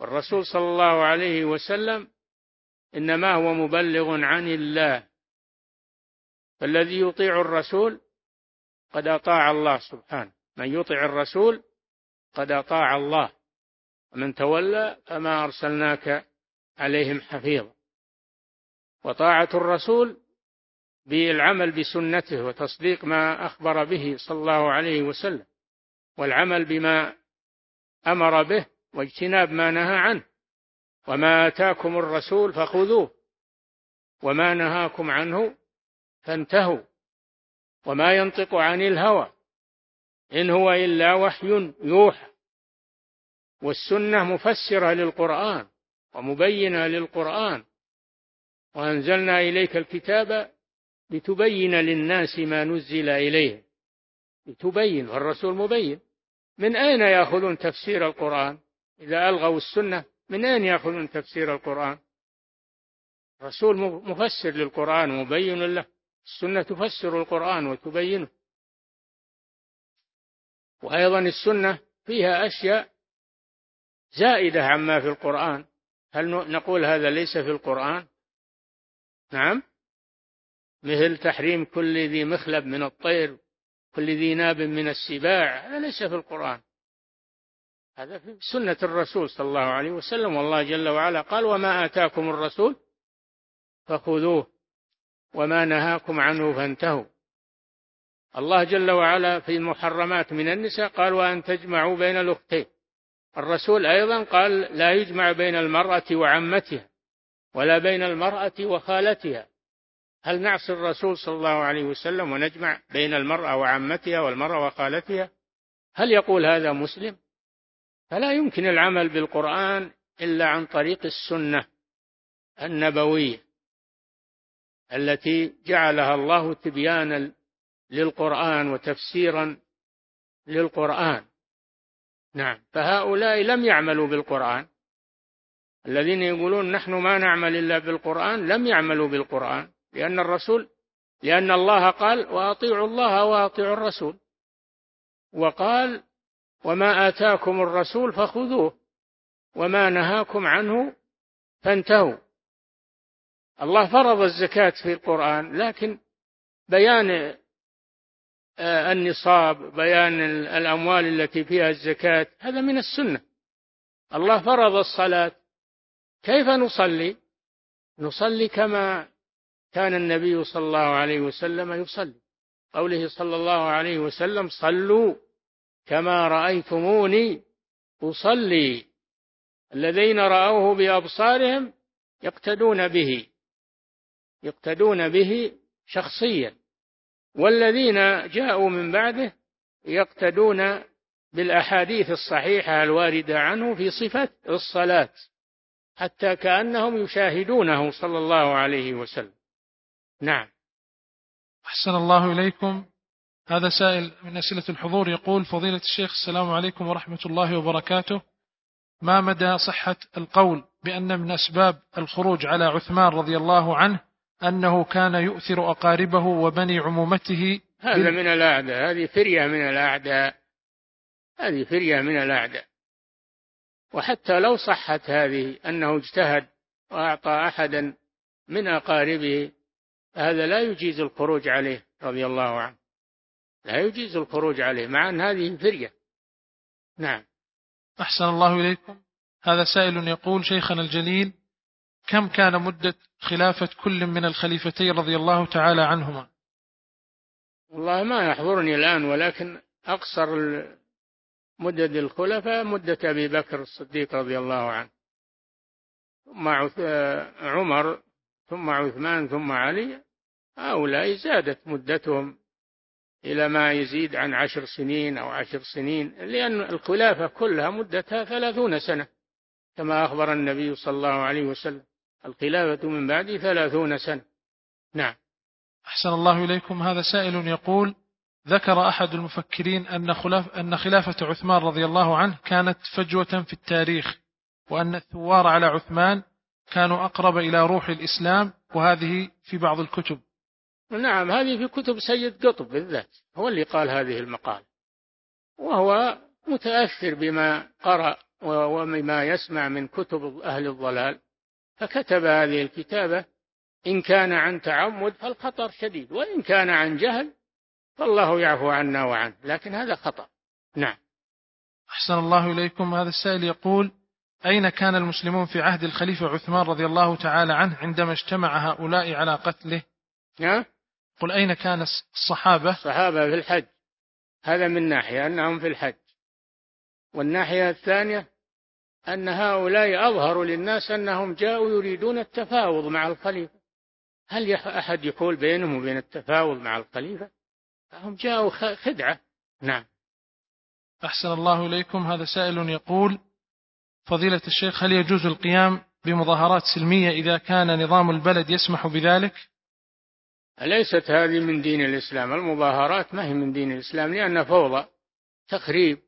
والرسول صلى الله عليه وسلم إنما هو مبلغ عن الله. فالذي يطيع الرسول قد أطاع الله سبحانه. من يطع الرسول قد أطاع الله. ومن تولى فما أرسلناك عليهم حفيظا وطاعة الرسول بالعمل بسنته وتصديق ما أخبر به صلى الله عليه وسلم والعمل بما أمر به واجتناب ما نهى عنه. وما آتاكم الرسول فخذوه وما نهاكم عنه فانتهوا. وما ينطق عن الهوى إن هو إلا وحي يوحى. والسنة مفسرة للقرآن. ومبينة للقرآن. وأنزلنا إليك الكتاب لتبين للناس ما نزل إليهم لتبين والرسول مبين. من أين يأخذون تفسير القرآن؟ إذا ألغوا السنة من أين يأخذون تفسير القرآن؟ الرسول مفسر للقرآن مبين له. السنة تفسر القرآن وتبينه. وأيضا السنة فيها أشياء زائدة عما في القرآن. هل نقول هذا ليس في القرآن؟ نعم. مثل تحريم كل ذي مخلب من الطير كل ذي ناب من السباع هذا ليس في القرآن. هذا في سنة الرسول صلى الله عليه وسلم والله جل وعلا قال وما آتاكم الرسول فخذوه وما نهاكم عنه فانتهوا. الله جل وعلا في المحرمات من النساء قال وأن تجمعوا بين الأختين. الرسول أيضا قال لا يجمع بين المرأة وعمتها ولا بين المرأة وخالتها. هل نعصي الرسول صلى الله عليه وسلم ونجمع بين المرأة وعمتها والمرأة وخالتها؟ هل يقول هذا مسلم؟ فلا يمكن العمل بالقرآن إلا عن طريق السنة النبوية التي جعلها الله تبيانا للقرآن وتفسيرا للقرآن. نعم. فهؤلاء لم يعملوا بالقرآن. الذين يقولون نحن ما نعمل إلا بالقرآن لم يعملوا بالقرآن لأن الرسول لأن الله قال وأطيعوا الله وأطيعوا الرسول. وقال وما آتاكم الرسول فخذوه وما نهاكم عنه فانتهوا. الله فرض الزكاة في القرآن لكن بيان النصاب بيان الأموال التي فيها الزكاة هذا من السنة. الله فرض الصلاة. كيف نصلي؟ نصلي كما كان النبي صلى الله عليه وسلم يصلي. قوله صلى الله عليه وسلم صلوا كما رأيتموني أصلي. الذين رأوه بأبصارهم يقتدون به يقتدون به شخصيا. والذين جاءوا من بعده يقتدون بالأحاديث الصحيحة الواردة عنه في صفة الصلاة حتى كأنهم يشاهدونه صلى الله عليه وسلم. نعم. أحسن الله إليكم. هذا سائل من أسئلة الحضور يقول فضيلة الشيخ السلام عليكم ورحمة الله وبركاته. ما مدى صحة القول بأن من أسباب الخروج على عثمان رضي الله عنه أنه كان يؤثر أقاربه وبني عمومته هذا من الأعداء هذه فرية من الأعداء هذه فرية من الأعداء. وحتى لو صحت هذه أنه اجتهد وأعطى أحدا من أقاربه هذا لا يجيز الخروج عليه رضي الله عنه. لا يجيز الخروج عليه مع أن هذه فرية. نعم. أحسن الله إليكم. هذا سائل يقول شيخنا الجليل كم كان مدة خلافة كل من الخليفتين رضي الله تعالى عنهما؟ والله ما يحضرني الآن ولكن أقصر مدد الخلفاء مدة أبي بكر الصديق رضي الله عنه ثم عمر ثم عثمان ثم علي هؤلاء زادت مدتهم إلى ما يزيد عن عشر سنين أو عشر سنين لأن الخلافة كلها مدتها ثلاثون سنة كما أخبر النبي صلى الله عليه وسلم. الخلافة من بعد ثلاثون سنة. نعم. أحسن الله إليكم. هذا سائل يقول ذكر أحد المفكرين أن, خلاف أن خلافة عثمان رضي الله عنه كانت فجوة في التاريخ وأن الثوار على عثمان كانوا أقرب إلى روح الإسلام وهذه في بعض الكتب. نعم هذه في كتب سيد قطب بالذات هو اللي قال هذه المقال. وهو متأثر بما قرأ وبما يسمع من كتب أهل الضلال. فكتب هذه الكتابة إن كان عن تعمد فالخطر شديد وإن كان عن جهل فالله يعفو عنا وعنه لكن هذا خطأ. نعم. أحسن الله إليكم. هذا السائل يقول أين كان المسلمون في عهد الخليفة عثمان رضي الله تعالى عنه عندما اجتمع هؤلاء على قتله؟ نعم قل أين كان الصحابة؟ الصحابة في الحج. هذا من ناحية أنهم في الحج. والناحية الثانية أن هؤلاء أظهروا للناس أنهم جاءوا يريدون التفاوض مع الخليفة. هل أحد يقول بينهم وبين التفاوض مع الخليفة؟ هم جاءوا خدعة. نعم. أحسن الله إليكم. هذا سائل يقول فضيلة الشيخ هل يجوز القيام بمظاهرات سلمية إذا كان نظام البلد يسمح بذلك؟ ليست هذه من دين الإسلام؟ المظاهرات ما هي من دين الإسلام لأنها فوضى تخريب.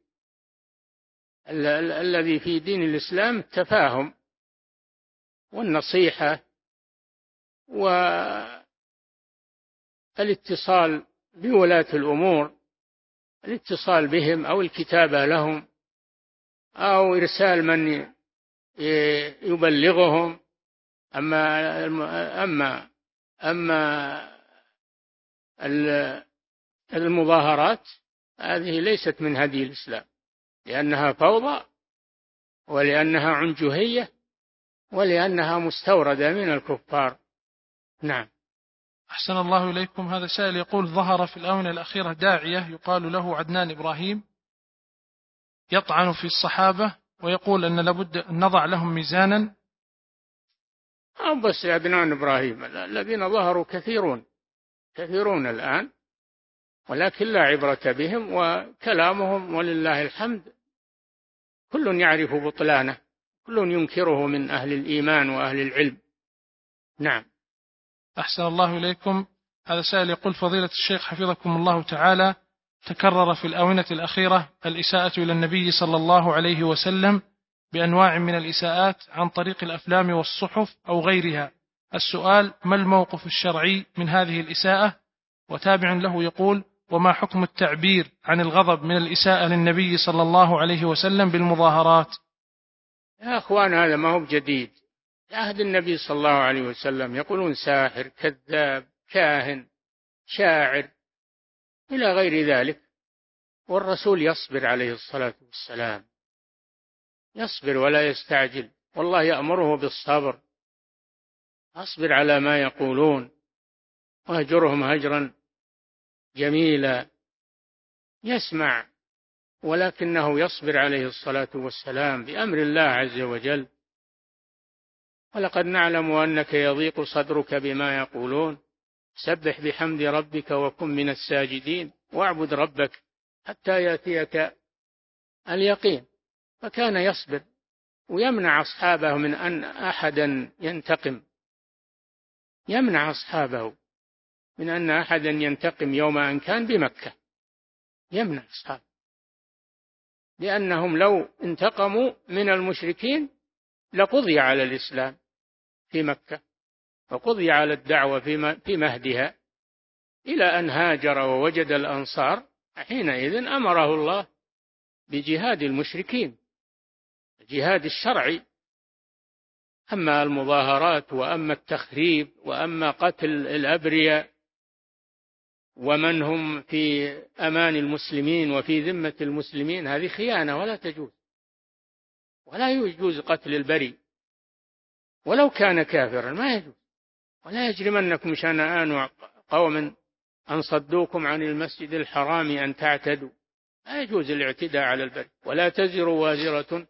الذي في دين الإسلام التفاهم والنصيحة والاتصال بولاة الأمور الاتصال بهم أو الكتابة لهم أو إرسال من يبلغهم. أما أما أما المظاهرات هذه ليست من هدي الإسلام. لأنها فوضى ولأنها عنجهية ولأنها مستوردة من الكفار. نعم. أحسن الله إليكم هذا سائل يقول ظهر في الآونة الأخيرة داعية يقال له عدنان إبراهيم يطعن في الصحابة ويقول أن لابد أن نضع لهم ميزانا. أو بس عدنان إبراهيم. الذين ظهروا كثيرون كثيرون الآن ولكن لا عبرة بهم وكلامهم ولله الحمد. كل يعرف بطلانه كل ينكره من أهل الإيمان وأهل العلم. نعم. أحسن الله إليكم. هذا سائل يقول فضيلة الشيخ حفظكم الله تعالى تكرر في الآونة الأخيرة الإساءة إلى النبي صلى الله عليه وسلم بأنواع من الإساءات عن طريق الأفلام والصحف أو غيرها. السؤال ما الموقف الشرعي من هذه الإساءة؟ وتابع له يقول وما حكم التعبير عن الغضب من الإساءة للنبي صلى الله عليه وسلم بالمظاهرات؟ يا أخوان هذا ما هو جديد عهد النبي صلى الله عليه وسلم يقولون ساحر كذاب كاهن شاعر إلى غير ذلك. والرسول يصبر عليه الصلاة والسلام. يصبر ولا يستعجل. والله يأمره بالصبر. أصبر على ما يقولون. وأهجرهم هجرا. جميلا يسمع ولكنه يصبر عليه الصلاة والسلام بأمر الله عز وجل. ولقد نعلم أنك يضيق صدرك بما يقولون. سبح بحمد ربك وكن من الساجدين. واعبد ربك حتى يأتيك اليقين. فكان يصبر ويمنع أصحابه من أن أحدا ينتقم. يمنع أصحابه. من أن أحدا ينتقم يوم أن كان بمكة. يمنع أصحابه. لأنهم لو انتقموا من المشركين لقضي على الإسلام في مكة وقضي على الدعوة في مهدها إلى أن هاجر ووجد الأنصار حينئذ أمره الله بجهاد المشركين الجهاد الشرعي أما المظاهرات وأما التخريب وأما قتل الأبرياء ومن هم في أمان المسلمين وفي ذمة المسلمين هذه خيانة ولا تجوز. ولا يجوز قتل البري ولو كان كافرا ما يجوز. ولا يجرمنكم شنآن قوم أن صدوكم عن المسجد الحرام أن تعتدوا. لا يجوز الاعتداء على البري ولا تزر وازرة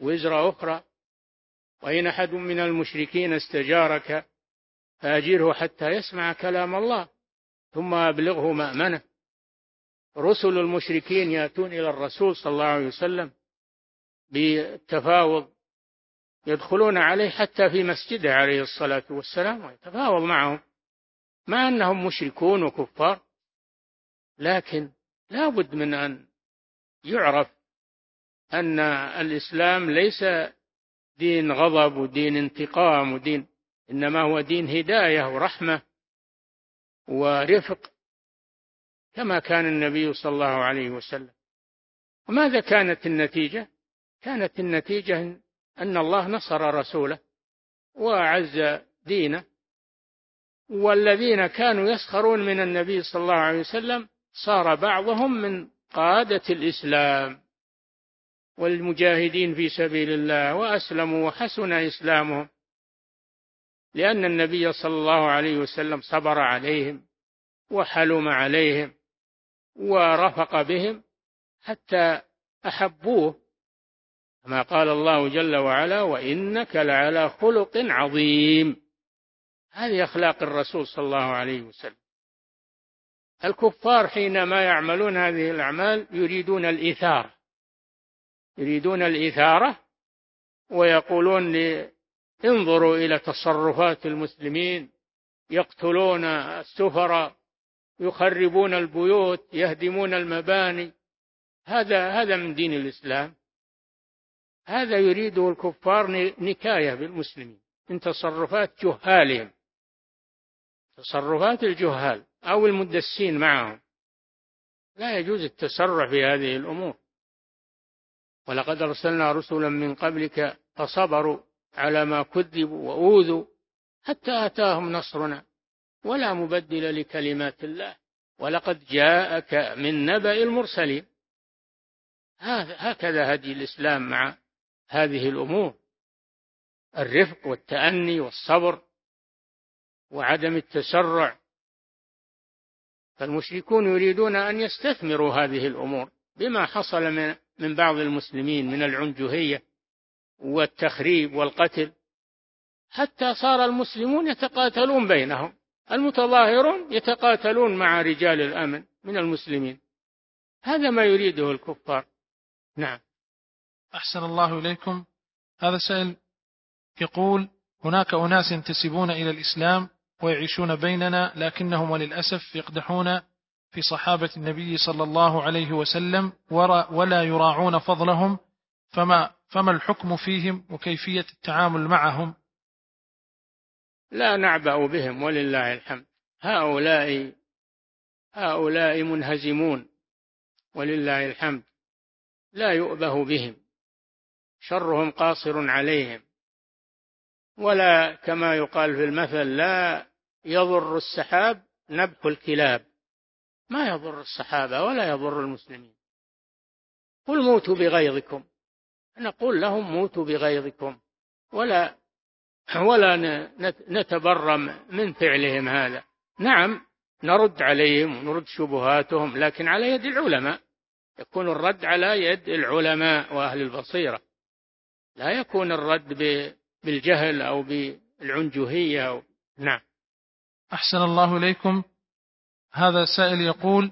وزر أخرى. وإن أحد من المشركين استجارك فأجره حتى يسمع كلام الله. ثم أبلغه مأمنة. رسل المشركين يأتون إلى الرسول صلى الله عليه وسلم بالتفاوض يدخلون عليه حتى في مسجده عليه الصلاة والسلام ويتفاوض معهم. مع أنهم مشركون وكفار لكن لا بد من أن يعرف أن الإسلام ليس دين غضب ودين انتقام ودين إنما هو دين هداية ورحمة. ورفق كما كان النبي صلى الله عليه وسلم. وماذا كانت النتيجة؟ كانت النتيجة أن الله نصر رسوله وأعز دينه والذين كانوا يسخرون من النبي صلى الله عليه وسلم صار بعضهم من قادة الإسلام. والمجاهدين في سبيل الله وأسلموا وحسن إسلامهم. لأن النبي صلى الله عليه وسلم صبر عليهم وحلم عليهم ورفق بهم حتى أحبوه. كما قال الله جل وعلا وإنك لعلى خلق عظيم هذه أخلاق الرسول صلى الله عليه وسلم. الكفار حينما يعملون هذه الأعمال يريدون الإثارة يريدون الإثارة ويقولون انظروا إلى تصرفات المسلمين. يقتلون السفراء يخربون البيوت يهدمون المباني. هذا هذا من دين الإسلام. هذا يريده الكفار نكاية بالمسلمين من تصرفات جهالهم. تصرفات الجهال أو المدسين معهم. لا يجوز التسرع في هذه الأمور. ولقد أرسلنا رسلا من قبلك فصبروا. على ما كذبوا وأوذوا حتى أتاهم نصرنا. ولا مبدل لكلمات الله. ولقد جاءك من نبأ المرسلين. هكذا هدي الإسلام مع هذه الأمور. الرفق والتأني والصبر وعدم التسرع. فالمشركون يريدون أن يستثمروا هذه الأمور بما حصل من بعض المسلمين من العنجهية. والتخريب والقتل حتى صار المسلمون يتقاتلون بينهم المتظاهرون يتقاتلون مع رجال الأمن من المسلمين. هذا ما يريده الكفار. نعم. أحسن الله إليكم. هذا سائل يقول هناك أناس ينتسبون إلى الإسلام ويعيشون بيننا لكنهم وللأسف يقدحون في صحابة النبي صلى الله عليه وسلم ولا يراعون فضلهم فما فما الحكم فيهم وكيفية التعامل معهم؟ لا نعبأ بهم ولله الحمد. هؤلاء هؤلاء منهزمون ولله الحمد. لا يؤبه بهم. شرهم قاصر عليهم. ولا كما يقال في المثل لا يضر السحاب نبح الكلاب. ما يضر الصحابة ولا يضر المسلمين. قل موتوا بغيظكم. نقول لهم موتوا بغيظكم. ولا ولا نتبرم من فعلهم هذا. نعم نرد عليهم ونرد شبهاتهم لكن على يد العلماء. يكون الرد على يد العلماء وأهل البصيرة. لا يكون الرد بالجهل أو بالعنجهية أو. نعم. أحسن الله إليكم. هذا سائل يقول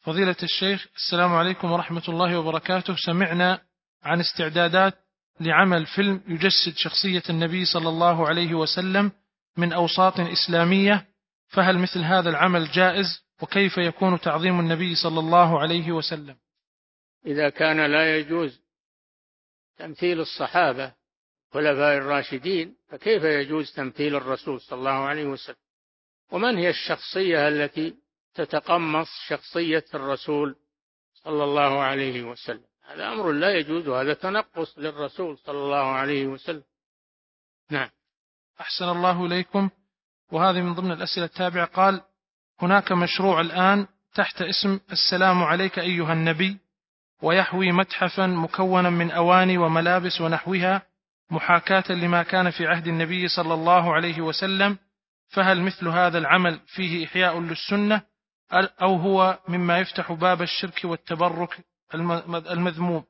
فضيلة الشيخ السلام عليكم ورحمة الله وبركاته. سمعنا عن استعدادات لعمل فيلم يجسد شخصية النبي صلى الله عليه وسلم من أوساط إسلامية فهل مثل هذا العمل جائز؟ وكيف يكون تعظيم النبي صلى الله عليه وسلم؟ إذا كان لا يجوز تمثيل الصحابة خلفاء الراشدين فكيف يجوز تمثيل الرسول صلى الله عليه وسلم؟ ومن هي الشخصية التي تتقمص شخصية الرسول صلى الله عليه وسلم؟ هذا أمر لا يجوز وهذا تنقص للرسول صلى الله عليه وسلم. نعم. أحسن الله إليكم. وهذه من ضمن الأسئلة التابعة. قال هناك مشروع الآن تحت اسم السلام عليك أيها النبي ويحوي متحفا مكونا من أواني وملابس ونحوها محاكاة لما كان في عهد النبي صلى الله عليه وسلم. فهل مثل هذا العمل فيه إحياء للسنة أو هو مما يفتح باب الشرك والتبرك المذموم.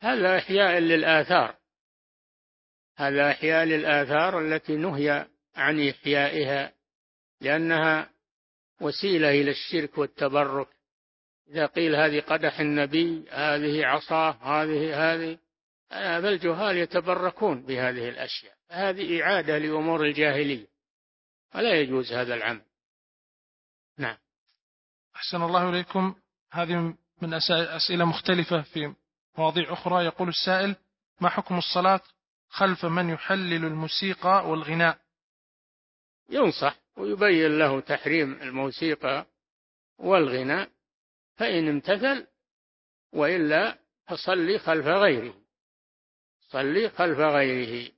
هذا إحياء للآثار. هذا إحياء للآثار التي نهي عن إحيائها لأنها وسيلة إلى الشرك والتبرك. إذا قيل هذه قدح النبي هذه عصاه هذه هذه فالجهال يتبركون بهذه الأشياء. هذه إعادة لأمور الجاهلية. ولا يجوز هذا العمل. نعم. أحسن الله إليكم. هذه من أسئلة مختلفة في مواضيع أخرى. يقول السائل ما حكم الصلاة خلف من يحلل الموسيقى والغناء؟ ينصح ويبين له تحريم الموسيقى والغناء. فإن امتثل وإلا فصلي خلف غيره. صلي خلف غيره.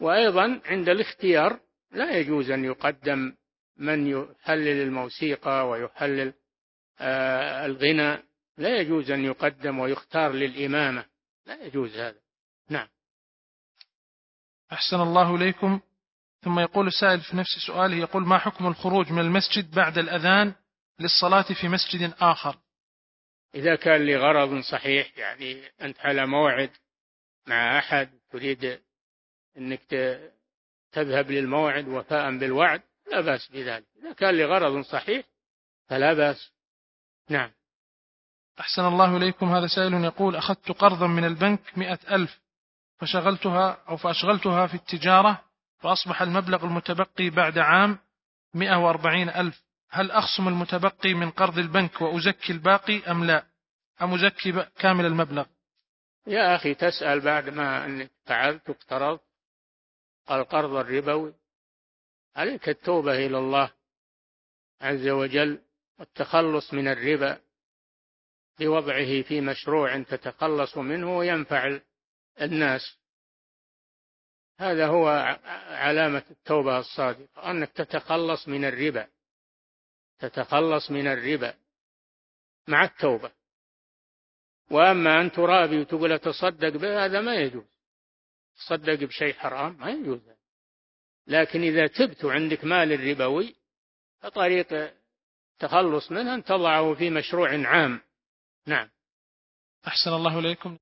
وأيضا عند الاختيار لا يجوز أن يقدم من يحلل الموسيقى ويحلل الغنى لا يجوز أن يقدم ويختار للإمامة. لا يجوز هذا. نعم. أحسن الله إليكم. ثم يقول السائل في نفس سؤاله يقول ما حكم الخروج من المسجد بعد الأذان للصلاة في مسجد آخر؟ إذا كان لغرض صحيح يعني أنت على موعد مع أحد تريد أنك تذهب للموعد وفاء بالوعد لا بأس بذلك. إذا كان لغرض صحيح فلا بأس. نعم. أحسن الله إليكم. هذا سائل يقول أخذت قرضا من البنك مئة ألف فشغلتها أو فأشغلتها في التجارة فأصبح المبلغ المتبقي بعد عام مئة وأربعين ألف. هل أخصم المتبقي من قرض البنك وأزكي الباقي أم لا؟ أم أزكي كامل المبلغ؟ يا أخي تسأل بعد ما أنك فعلت واقترضت. القرض الربوي عليك التوبة إلى الله عز وجل. والتخلص من الربا بوضعه في مشروع تتخلص منه وينفع الناس. هذا هو علامة التوبة الصادقة أنك تتخلص من الربا تتخلص من الربا مع التوبة. وأما أن ترابي وتقول أتصدق به هذا ما يجوز. تصدق بشيء حرام ما يجوز. لكن إذا تبت عندك مال الربوي فطريق التخلص منه أن تضعه في مشروع عام. نعم. أحسن الله إليكم.